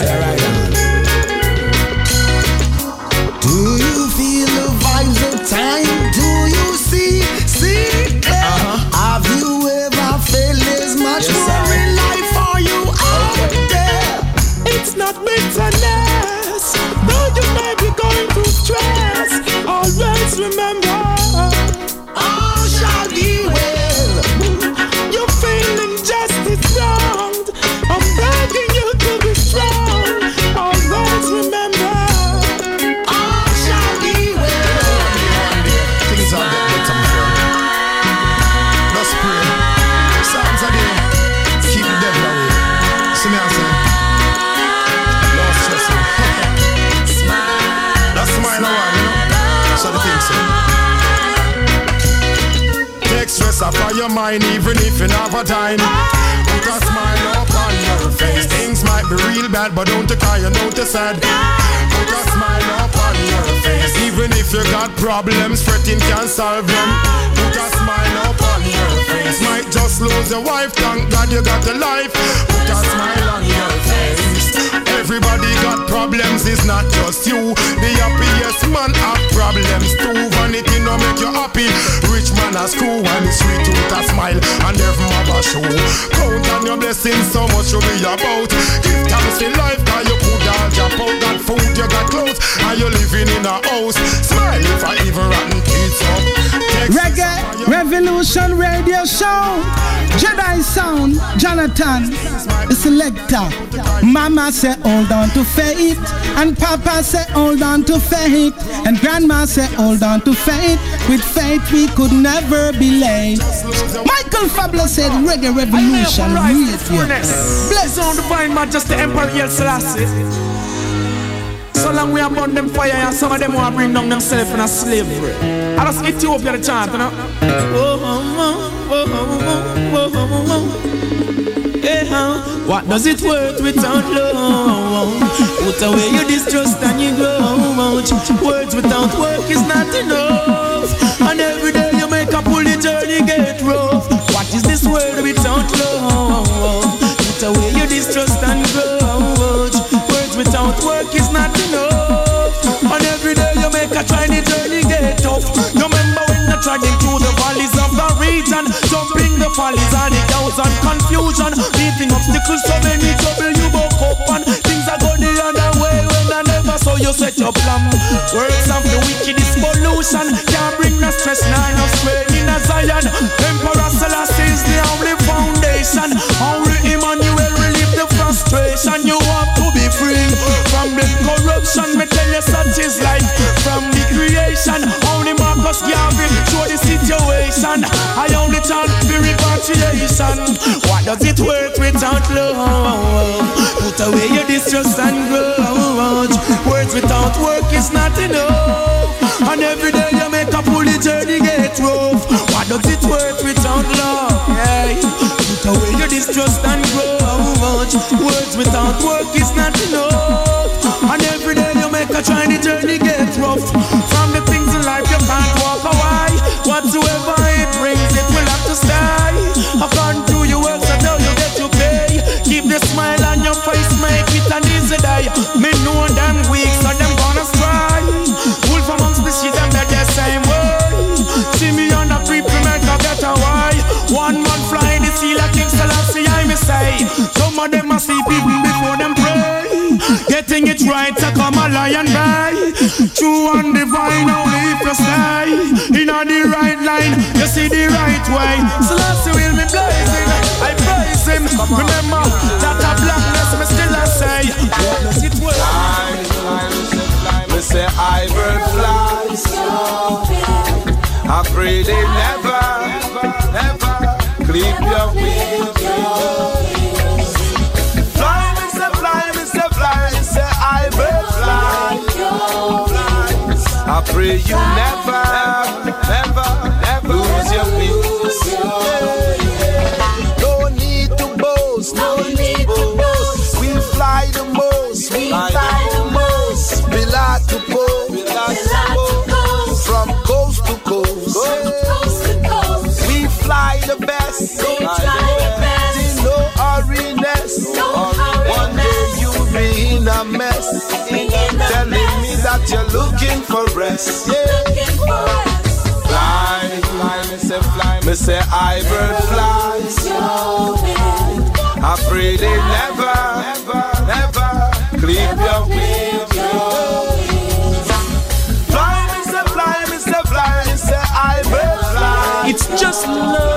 Now. Your mind even if you never dine. Put a smile up on your face. Things might be real bad, but don't you cry, you know to sad. Put a smile up on your face. Even if you got problems, fretting can't solve them. Put a smile up on your face. Might just lose your wife, thank God you got a life. Put a smile on your face. Everybody got problems, it's not just you. The happiest man have problems too. Vanity no make you happy. Rich man a screw and it's sweet with a smile and every mother show. Count on your blessings, so much you be about. Give thanks in life, cause you could all drop out. Got food, you got clothes, and you living in a house. Smile if I even rotten kids up. Take Reggae Revolution Radio Show. Jedi Sound, Jonathon, the selector. Mama said, hold on to faith. And Papa said, hold on to faith. And Grandma said, hold on to faith. With faith, we could never be late. Michael Fabler said, Reggae Revolution, radio. Bless on divine majesty, Emperor El Selassie. So long we have burn them fire and some of them want bring down themselves in a slavery. I just Ethiopia the chant, you know. What does it worth without love? Put away your distrust and you grow. Words without work is not enough. And every day you make a pull the journey get rough. Trudging through the valleys of the region, jumping the valleys and the doubts and confusion, meeting obstacles so many trouble you woke up and things are going the other way when I never saw you set your plan. Words of the wicked is pollution, can't bring no stress nor no strain in a Zion. Emperor Selassie is the only foundation. Only Emmanuel relieve the frustration. You want to be free from the corruption. You such is life from the creation. Only Marcus Garvey show the situation. I only chant for repatriation. What does it worth without love? Put away your distrust and grudge. Words without work is not enough. And every day you make a pulley journey. rough. What does it work without love? Put away your distrust and grow. Words without work is not enough. And make a try, the journey gets rough. From the things in life you can't walk away. Whatsoever it brings, it will have to stay. According to your works, I tell you get to pay. Keep the smile on your face, make it an easy day. Me know them weak, so them gonna stray. Wolf amongst the sheep, them that the same way. See me on a creep, make a get away. One man fly the sea like King Selassie, I me say. Some of them are sleep even before them pray. Getting it right, a lion bay. True and divine, only if you stay. In the right line, you see the right way. Selassie will be blazing, I praise him. Remember that a blackness, me still I say. Me say I bird flies. I pray they never, never clip your wings. I pray you never, never, never lose your wings. Telling that you're looking for rest. Yeah. Fly, fly, me say fly, me say I bird flies. I pray they never, never, never clip your wings. Fly, me say fly, me say fly, me say I bird fly. It's just love.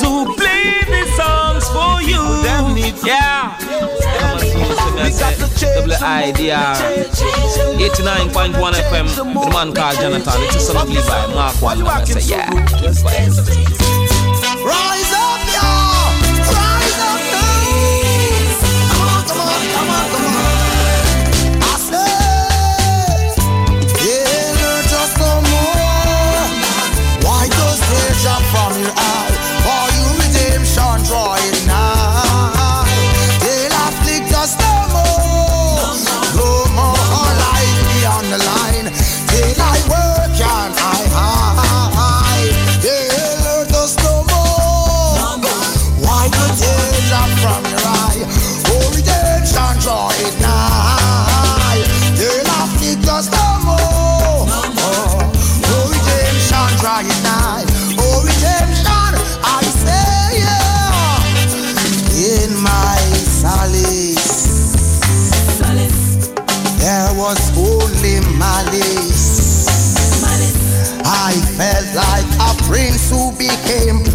Why Kalamazoo play these songs for you? Yeah. WIDR 89.1 FM. The man called Jonathon. It's a son of Levi. Mark one. I say, yeah.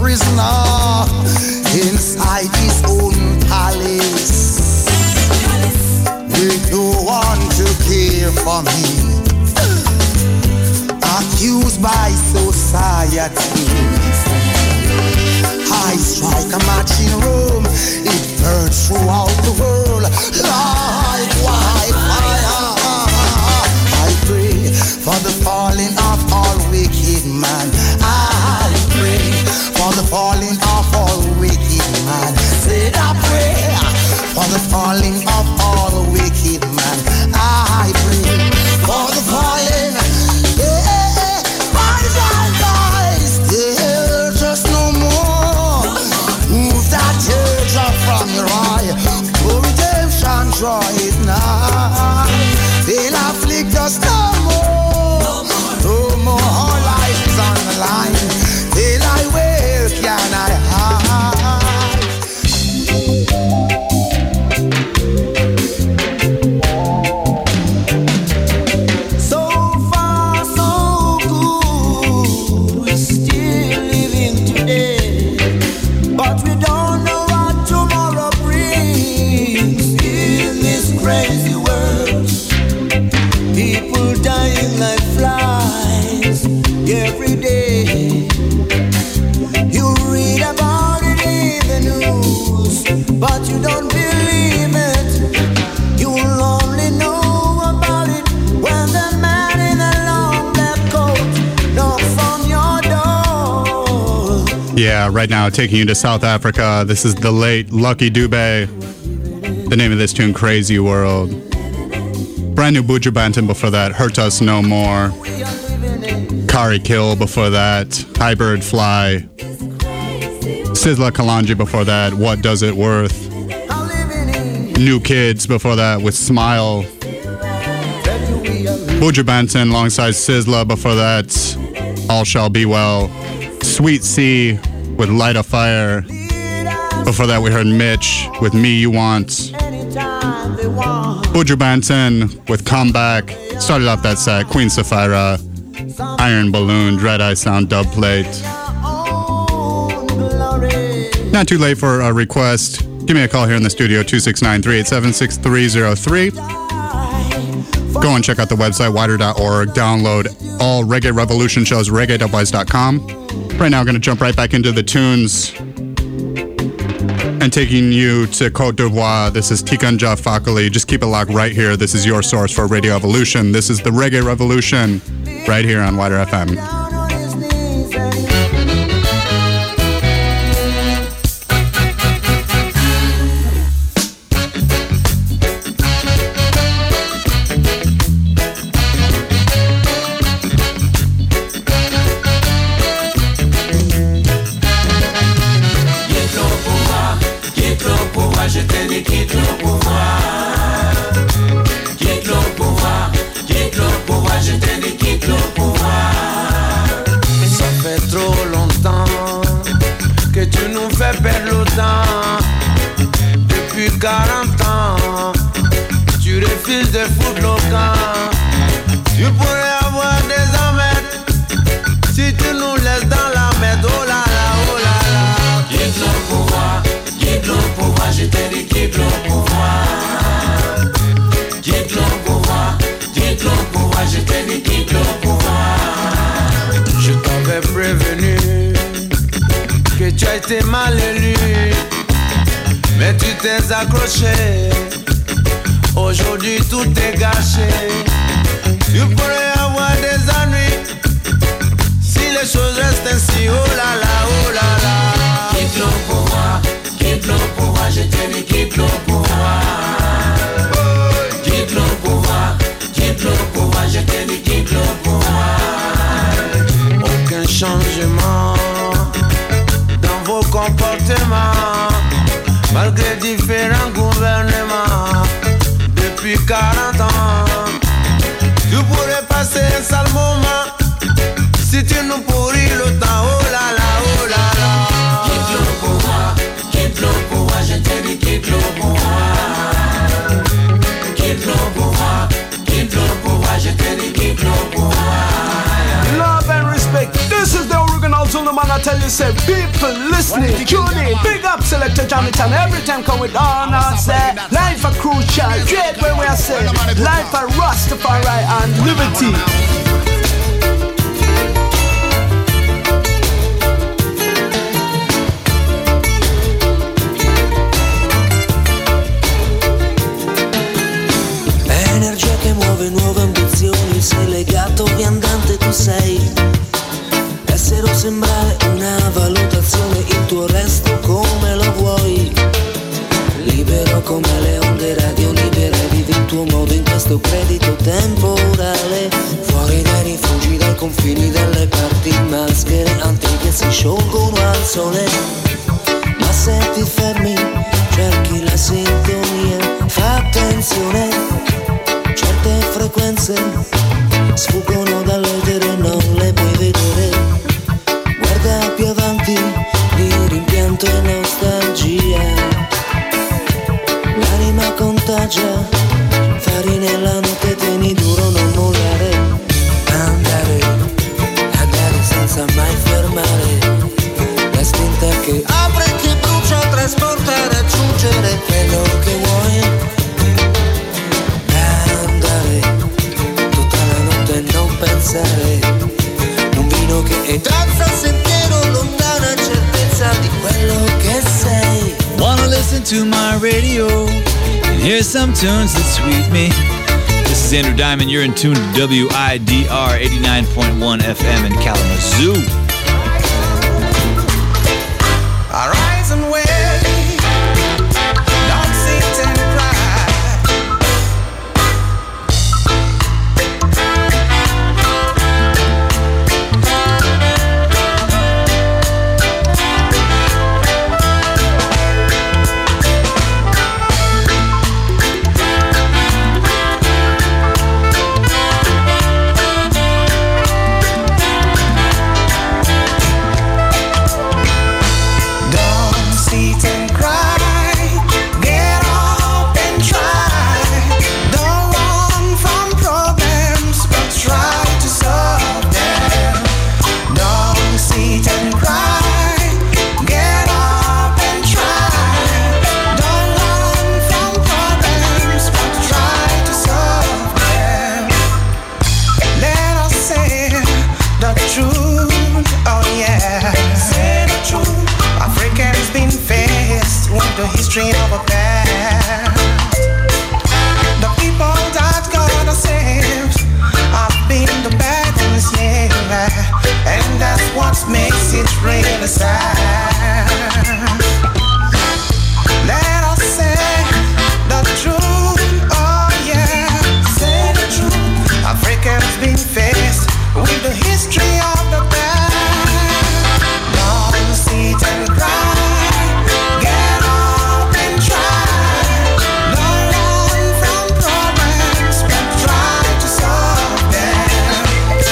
Prisoner inside his own palace. With no one to care for me. Accused by society. I strike a match in Rome, it burns throughout the world like wildfire. I pray for the falling falling right now taking you to South Africa. This is the late Lucky Dube. The name of this tune, Crazy World. Brand new Buju Banton before that, Hurt Us No More. Khari Kill before that, High Bird Fly. Sizzla Kalonji before that, What Does It Worth. New Kidz before that with Smile. Buju Banton alongside Sizzla before that, All Shall Be Well. Sweet C with Light a Fire. Before that, we heard Mitch with Me You Want. Buju Banton with Comeback. Started off that set, Queen Safira, Iron Balloon, Dread Eye Sound dub plate. Not too late for a request. Give me a call here in the studio, 269 387 6303. Go and check out the website, widr.org. Download all Reggae Revolution shows, reggae.wise.com. Right now, I'm going to jump right back into the tunes and taking you to Cote d'Ivoire. This is Tiken Jah Fakoly. Just keep it locked right here. This is your source for Radio Evolution. This is the Reggae Revolution right here on WIDR FM. Le pouvoir, je te dis quitte le pouvoir. Quitte le pouvoir, quitte le pouvoir, je te dis quitte le pouvoir. Aucun changement dans vos comportements, malgré différents gouvernements depuis 40 ans. Tu pourrais passer un sale moment si tu nous pourris le temps. Love and respect. This is the original Zulu man. I tell you, say people listening, tune in. Big up, selector Jonathon. Every time come with on and say life a crucial. Great when we are say life a Rastafari and liberty. Questo credito temporale. Fuori dai rifugi, dai confini delle parti maschere antiche si sciolgono al sole. Ma se ti fermi, cerchi la sintonia, fa attenzione certe frequenze sfuggono dall'etere, non le puoi vedere. Guarda più avanti di rimpianto e nostalgia. L'anima contagia, to my radio and hear some tunes that sweet me. This is Andrew Diamond. You're in tune to WIDR 89.1 FM in Kalamazoo.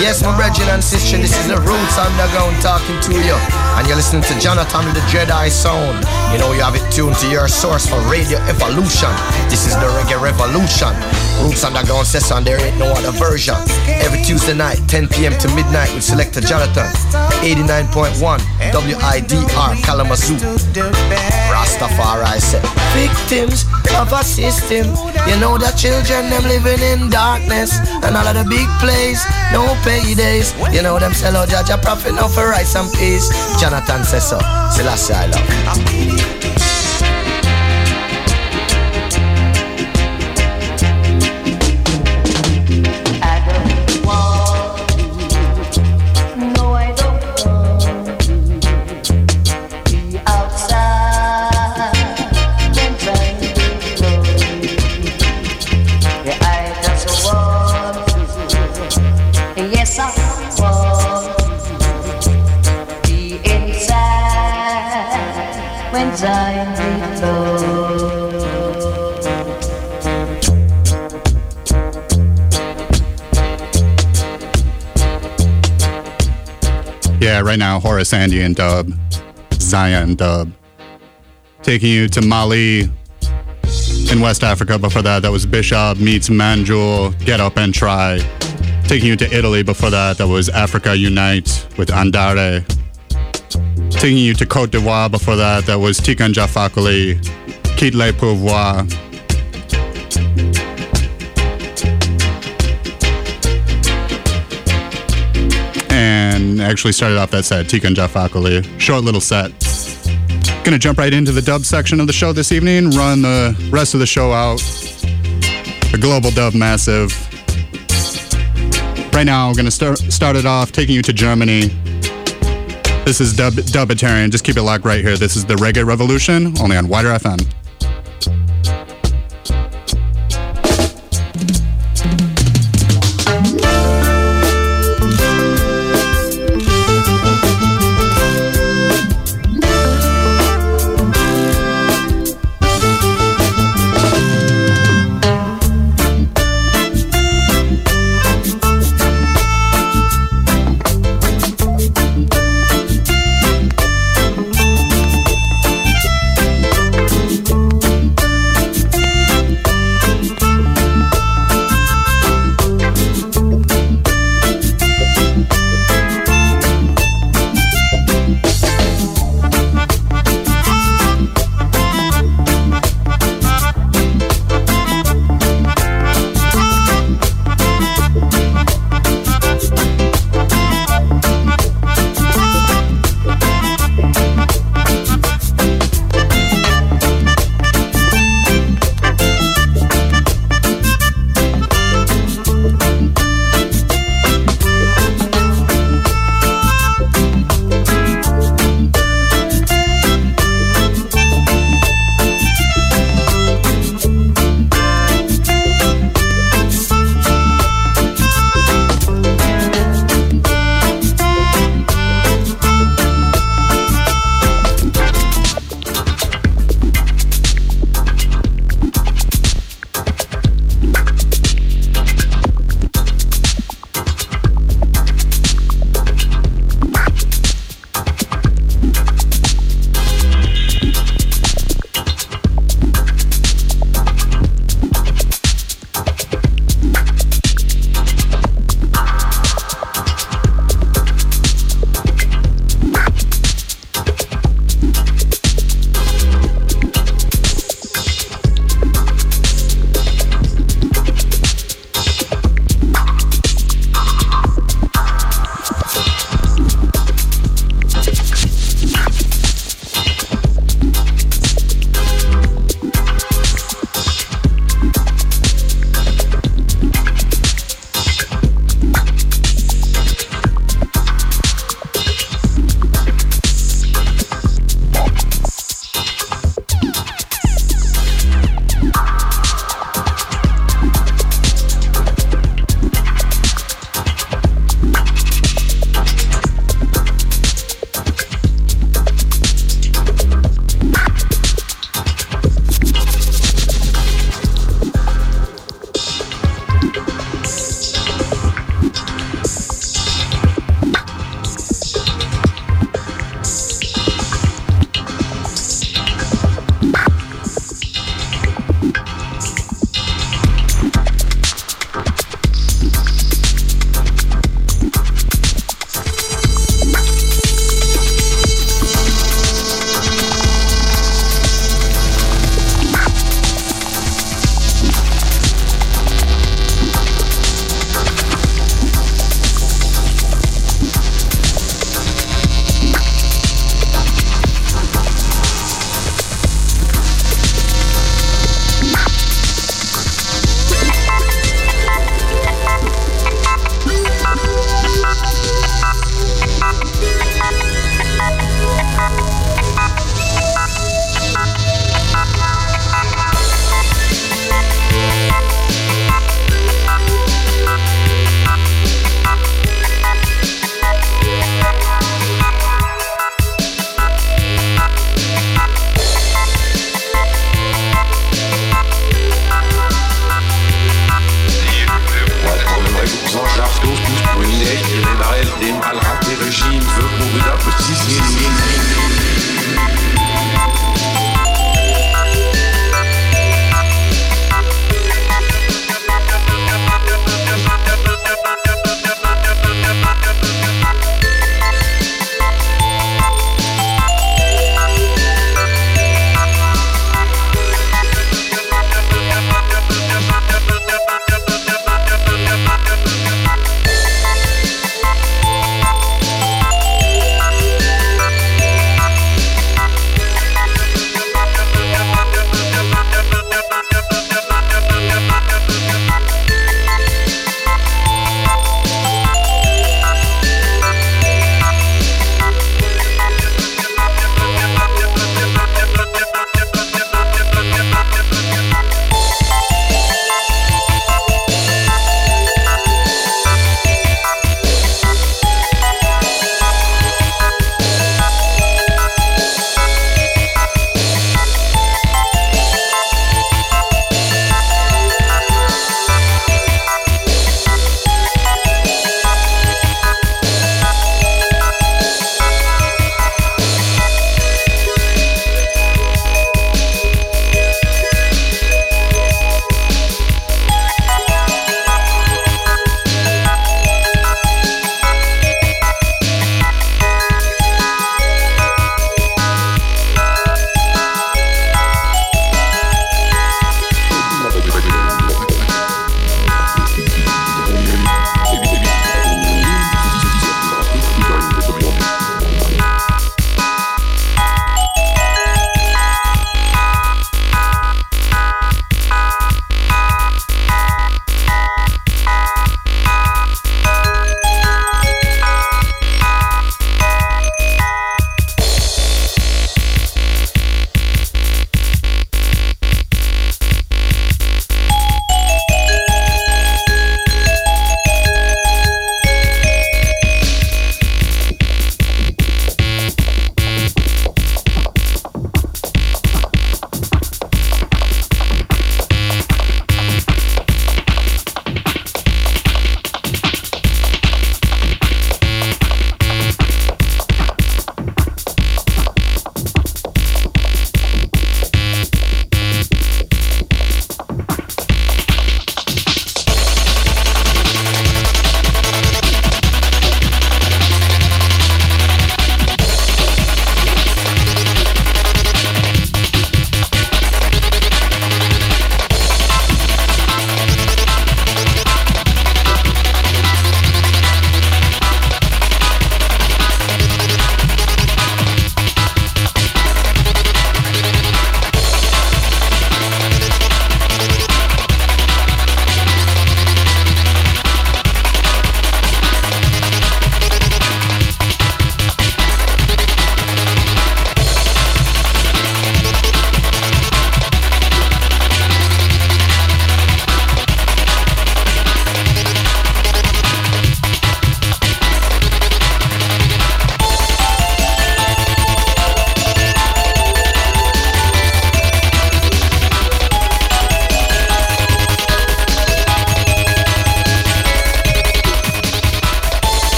Yes, my brethren and sisters, this is the Roots Underground talking to you. And you're listening to Jonathon the Jedi Sound. You know, you have it tuned to your source for Radio Evolution. This is the Reggae Revolution. Roots Underground session, there ain't no other version. Every Tuesday night, 10 p.m. to midnight with Selector Jonathon. 89.1 WIDR Kalamazoo. Rastafari said. victims of a system. You know the children them living in darkness, and all of the big plays, no paydays. You know them sell out judge a profit now for rice and peace. Jonathan so. Selassie I love. Right now, Horace Andy and Dub, Zion Dub. Taking you to Mali in West Africa. Before that, that was Bishop meets Manjul, Get Up and Try. Taking you to Italy before that, that was Africa Unite with Andare. Taking you to Cote d'Ivoire before that, that was Tiken Jah Fakoly, Quitte les Pouvoirs. And actually started off that set, Tiken Jah Fakoly. Short little set. Gonna jump right into the dub section of the show this evening, run the rest of the show out. The Global Dub Massive. Right now, I'm gonna start, start it off taking you to Germany. This is Dub Dubitarian. Just keep it locked right here. This is the Reggae Revolution, only on WIDR FM.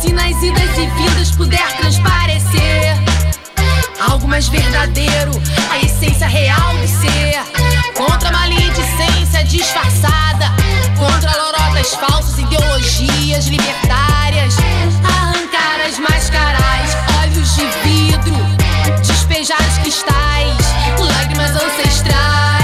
Se nas idas e vindas puder transparecer algo mais verdadeiro, a essência real do ser. Contra a maledicência disfarçada, contra lorotas falsas, ideologias libertárias. Arrancar as máscaras, olhos de vidro, despejar os cristais, lágrimas ancestrais.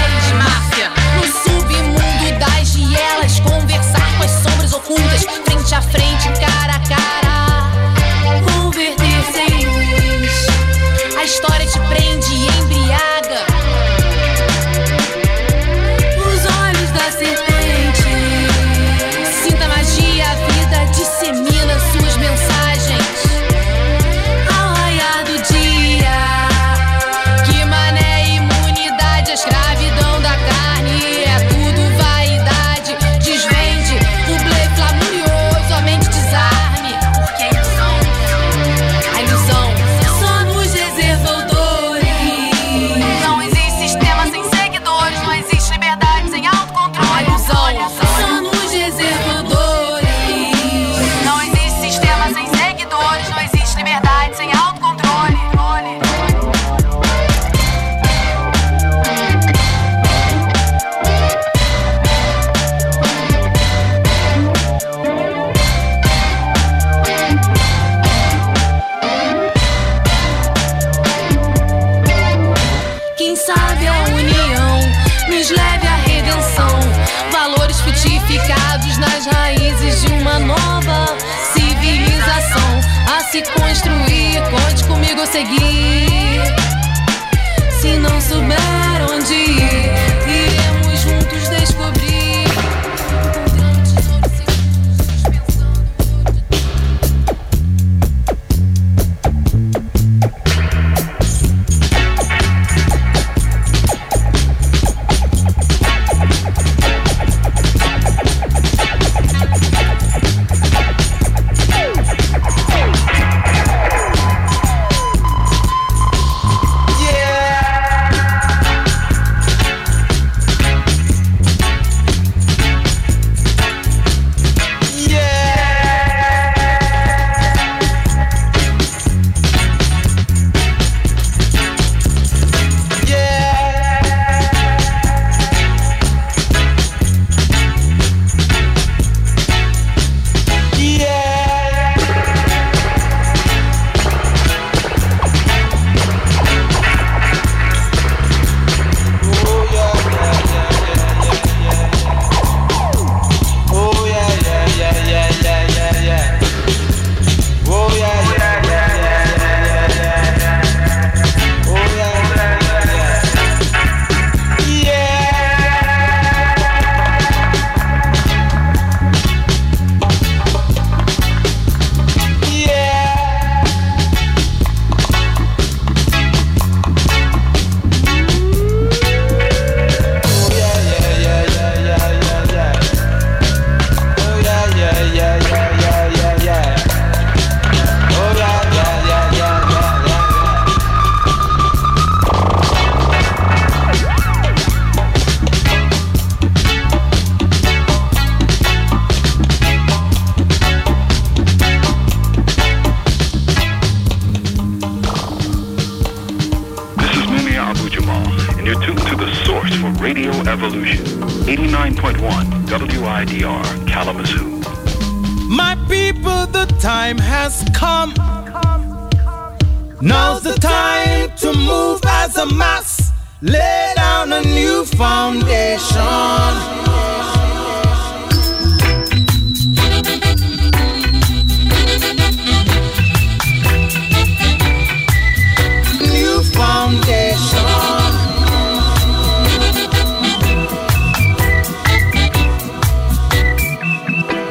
Radio Evolution, 89.1 WIDR Kalamazoo. My people, the time has come. Now's the time to move as a mass. Lay down a new foundation.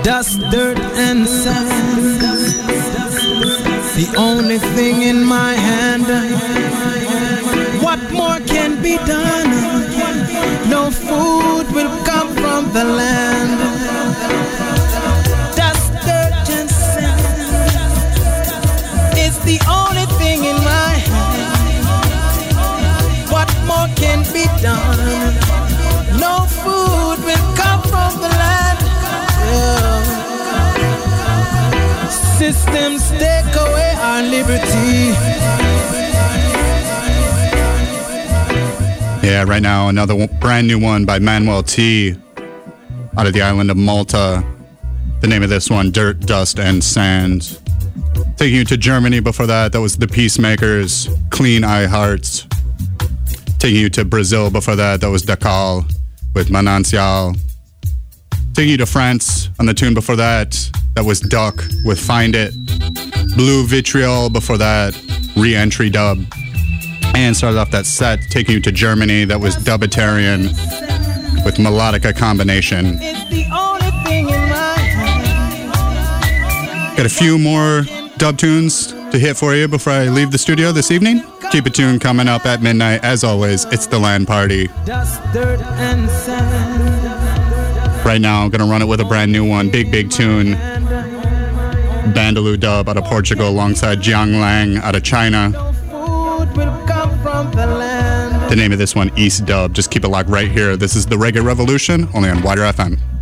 Dust, dirt, and sand. The only thing in my hand. What more can be done? No food will come from the land. Systems take away our liberty. Yeah, right now, another one, brand new one by Manwel T. out of the island of Malta. The name of this one, Dirt, Dust, and Sand. Taking you to Germany before that, that was The Peacemakers, Clean Eye Hearts. Taking you to Brazil before that, that was Dakal with Manancial. Taking you to France on the tune before that, that was Duck with Find It. Blue Vitriol before that, Re Entry Dub. And started off that set, taking you to Germany, that was Dubitarian with Melodica Combination. Got a few more dub tunes to hit for you before I leave the studio this evening. Keep a tune coming up at midnight. As always, it's the land party. Right now, I'm gonna run it with a brand new one. Big, big tune. Bandaloo dub out of Portugal alongside Jiang Lang out of China. The name of this one, East Dub. Just keep it locked right here. This is the Reggae Revolution, only on WIDR FM.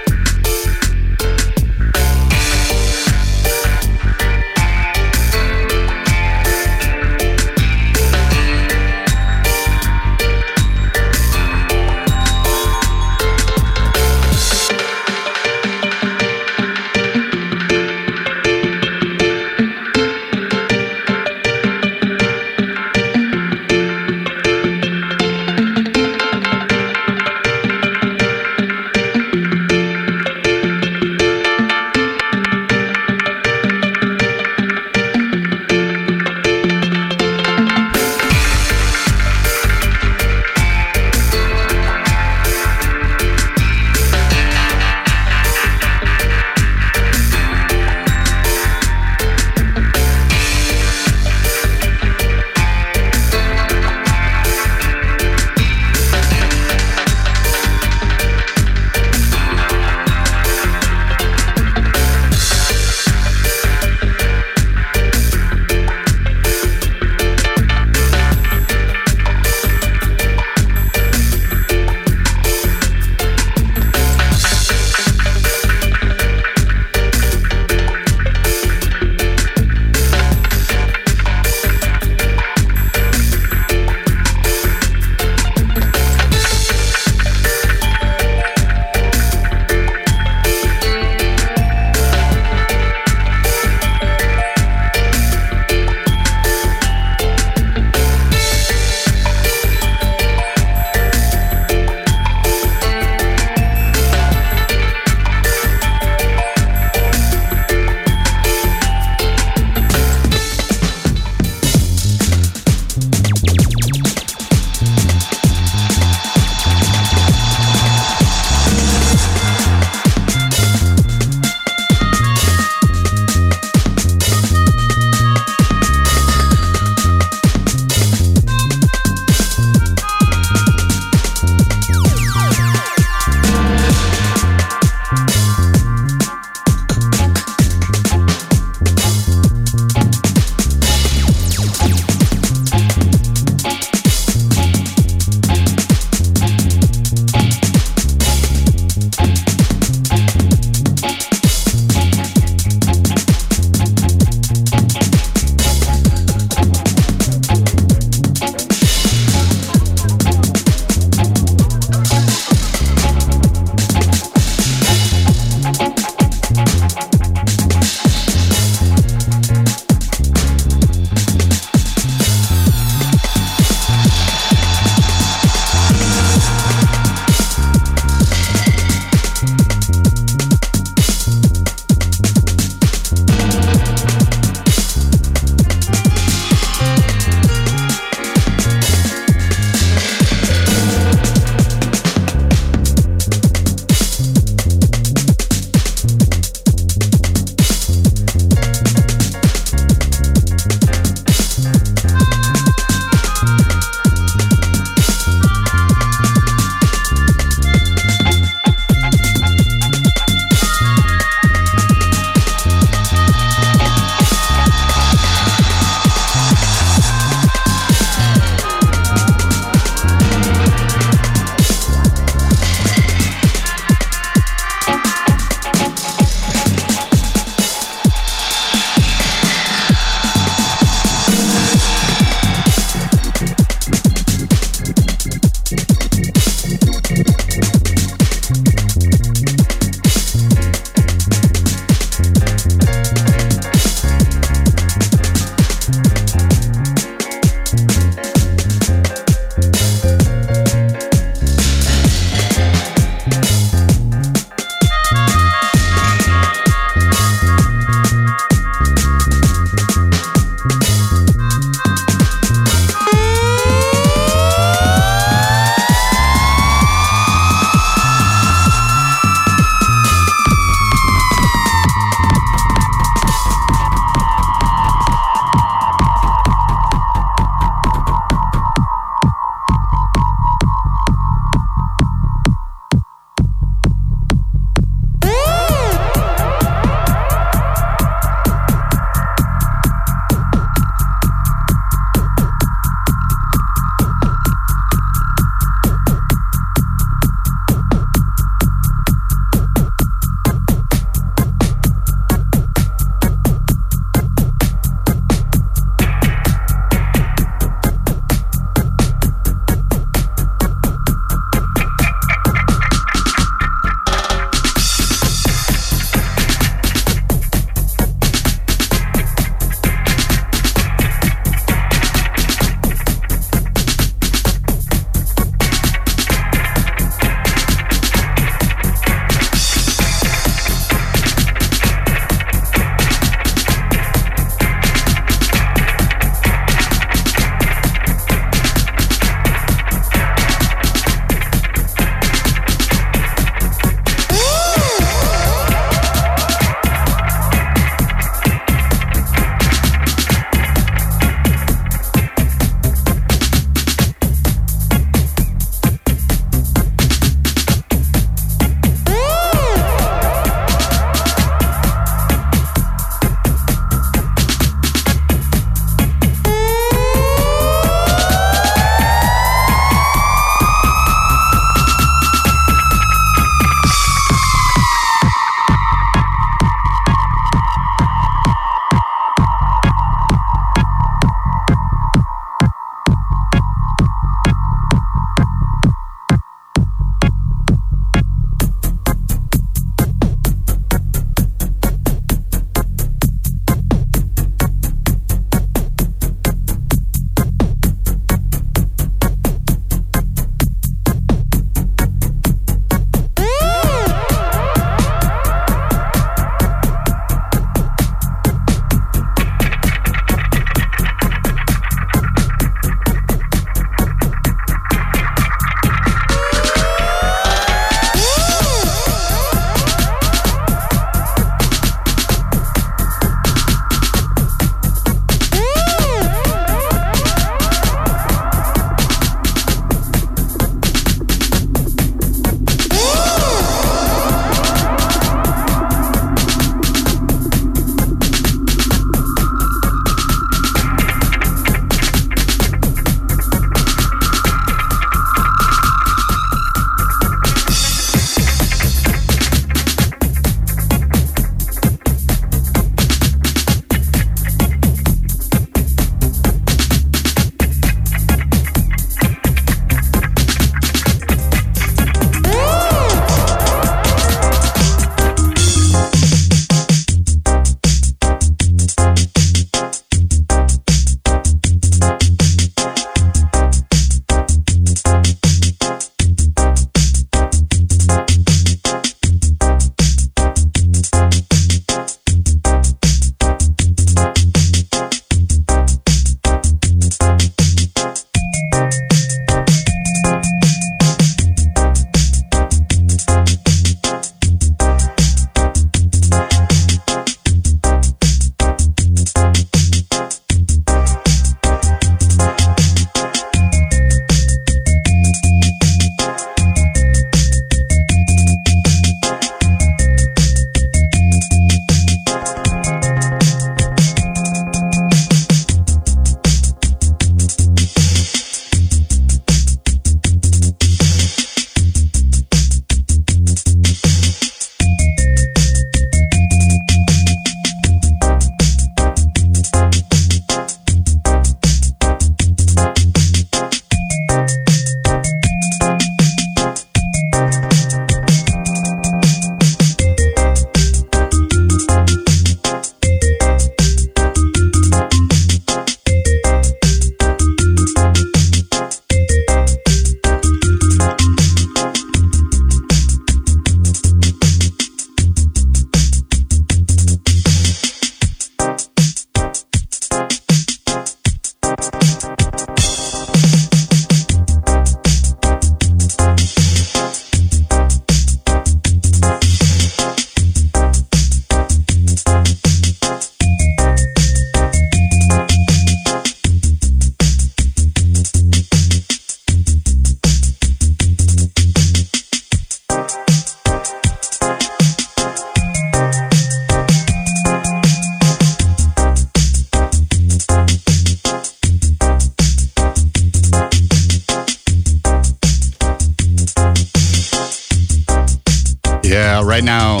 Right now,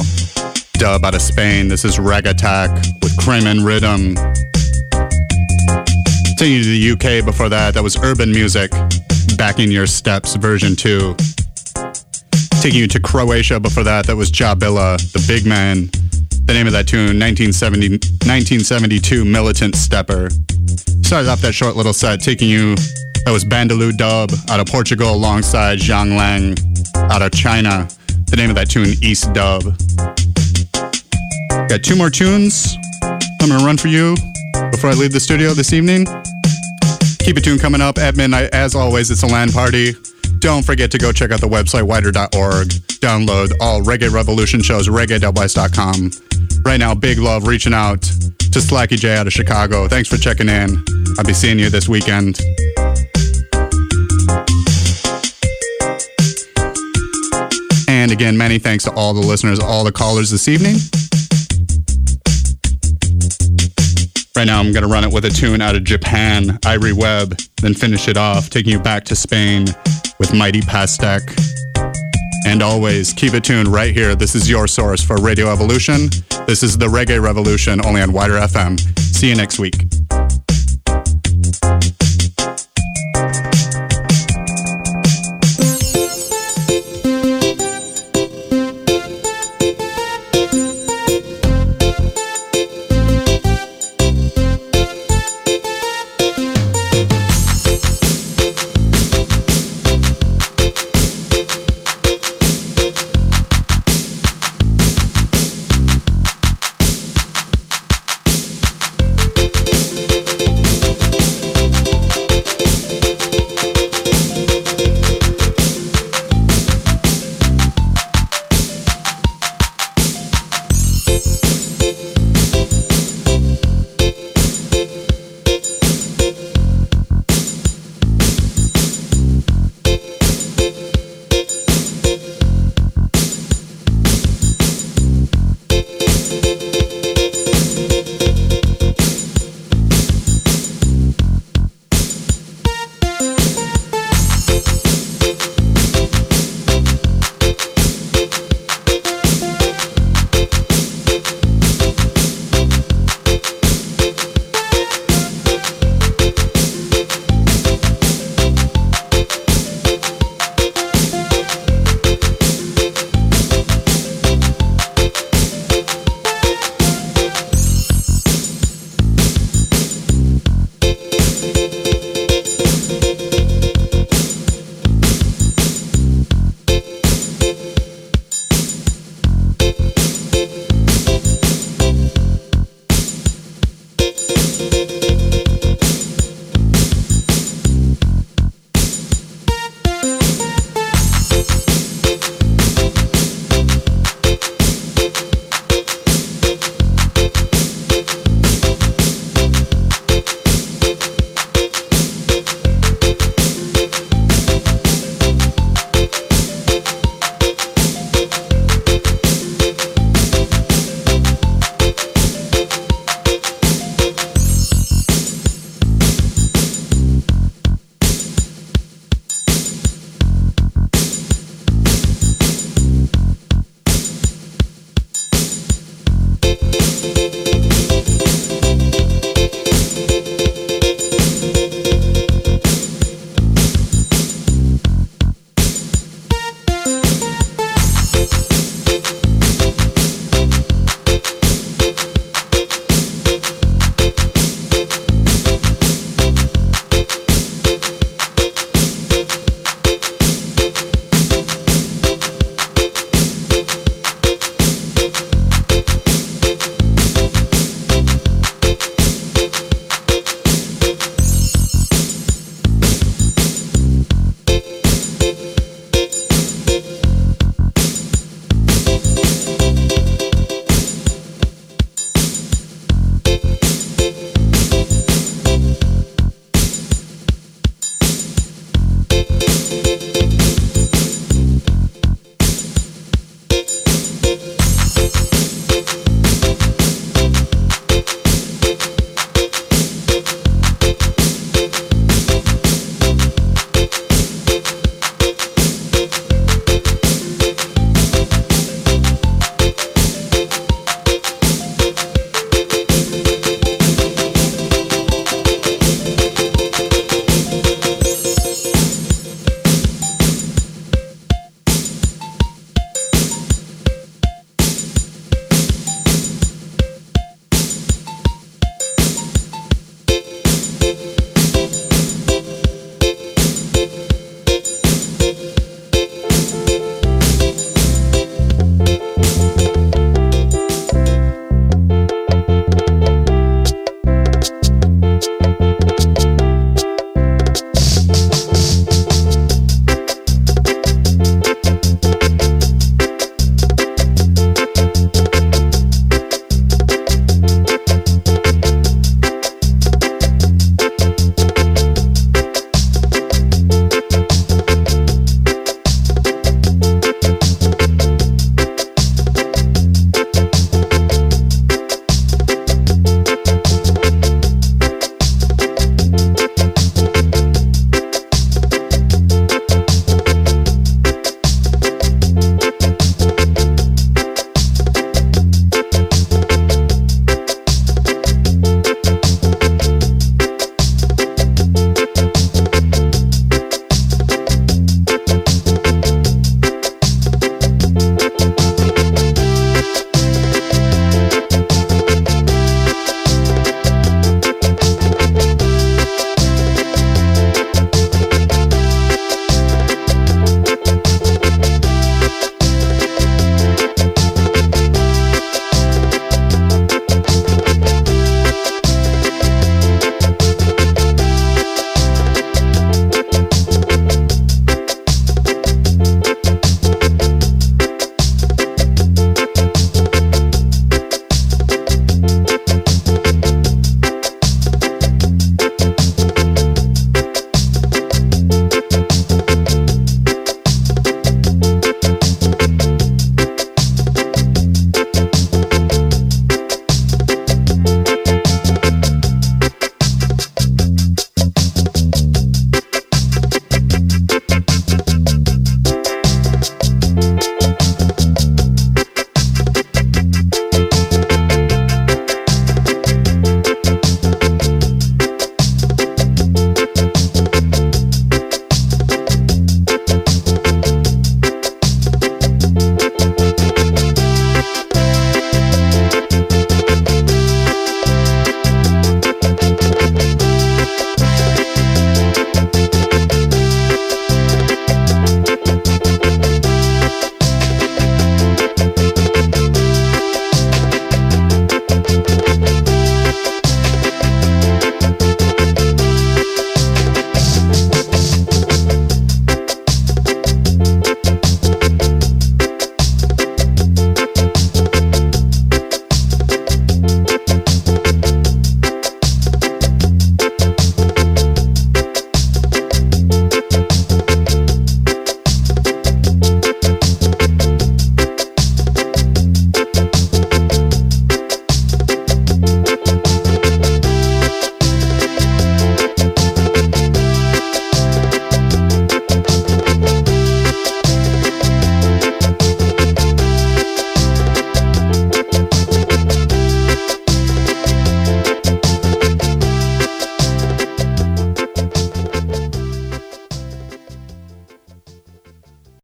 dub out of Spain. This is Reg Attack with Kramen Rhythm. Taking you to the UK before that, that was Urban Music, Backing Your Steps version 2. Taking you to Croatia before that, that was Jabilla, the big man. The name of that tune, 1970, 1972 Militant Stepper. Started off that short little set, taking you, that was Bandaloo Dub out of Portugal alongside Zhang Lang out of China. The name of that tune, East Dub. Got two more tunes I'm going to run for you before I leave the studio this evening. Keep a tune coming up at midnight. As always, it's a land party. Don't forget to go check out the website, widr.org. Download all Reggae Revolution shows, reggae.wise.com. Right now, big love reaching out to Slacky J out of Chicago. Thanks for checking in. I'll be seeing you this weekend. Again, many thanks to all the listeners, all the callers this evening. Right now, I'm going to run it with a tune out of Japan, Irie Web, then finish it off, taking you back to Spain with Mighty Pastek. And always keep it tuned right here. This is your source for Radio Evolution. This is the Reggae Revolution, only on WIDR FM. See you next week.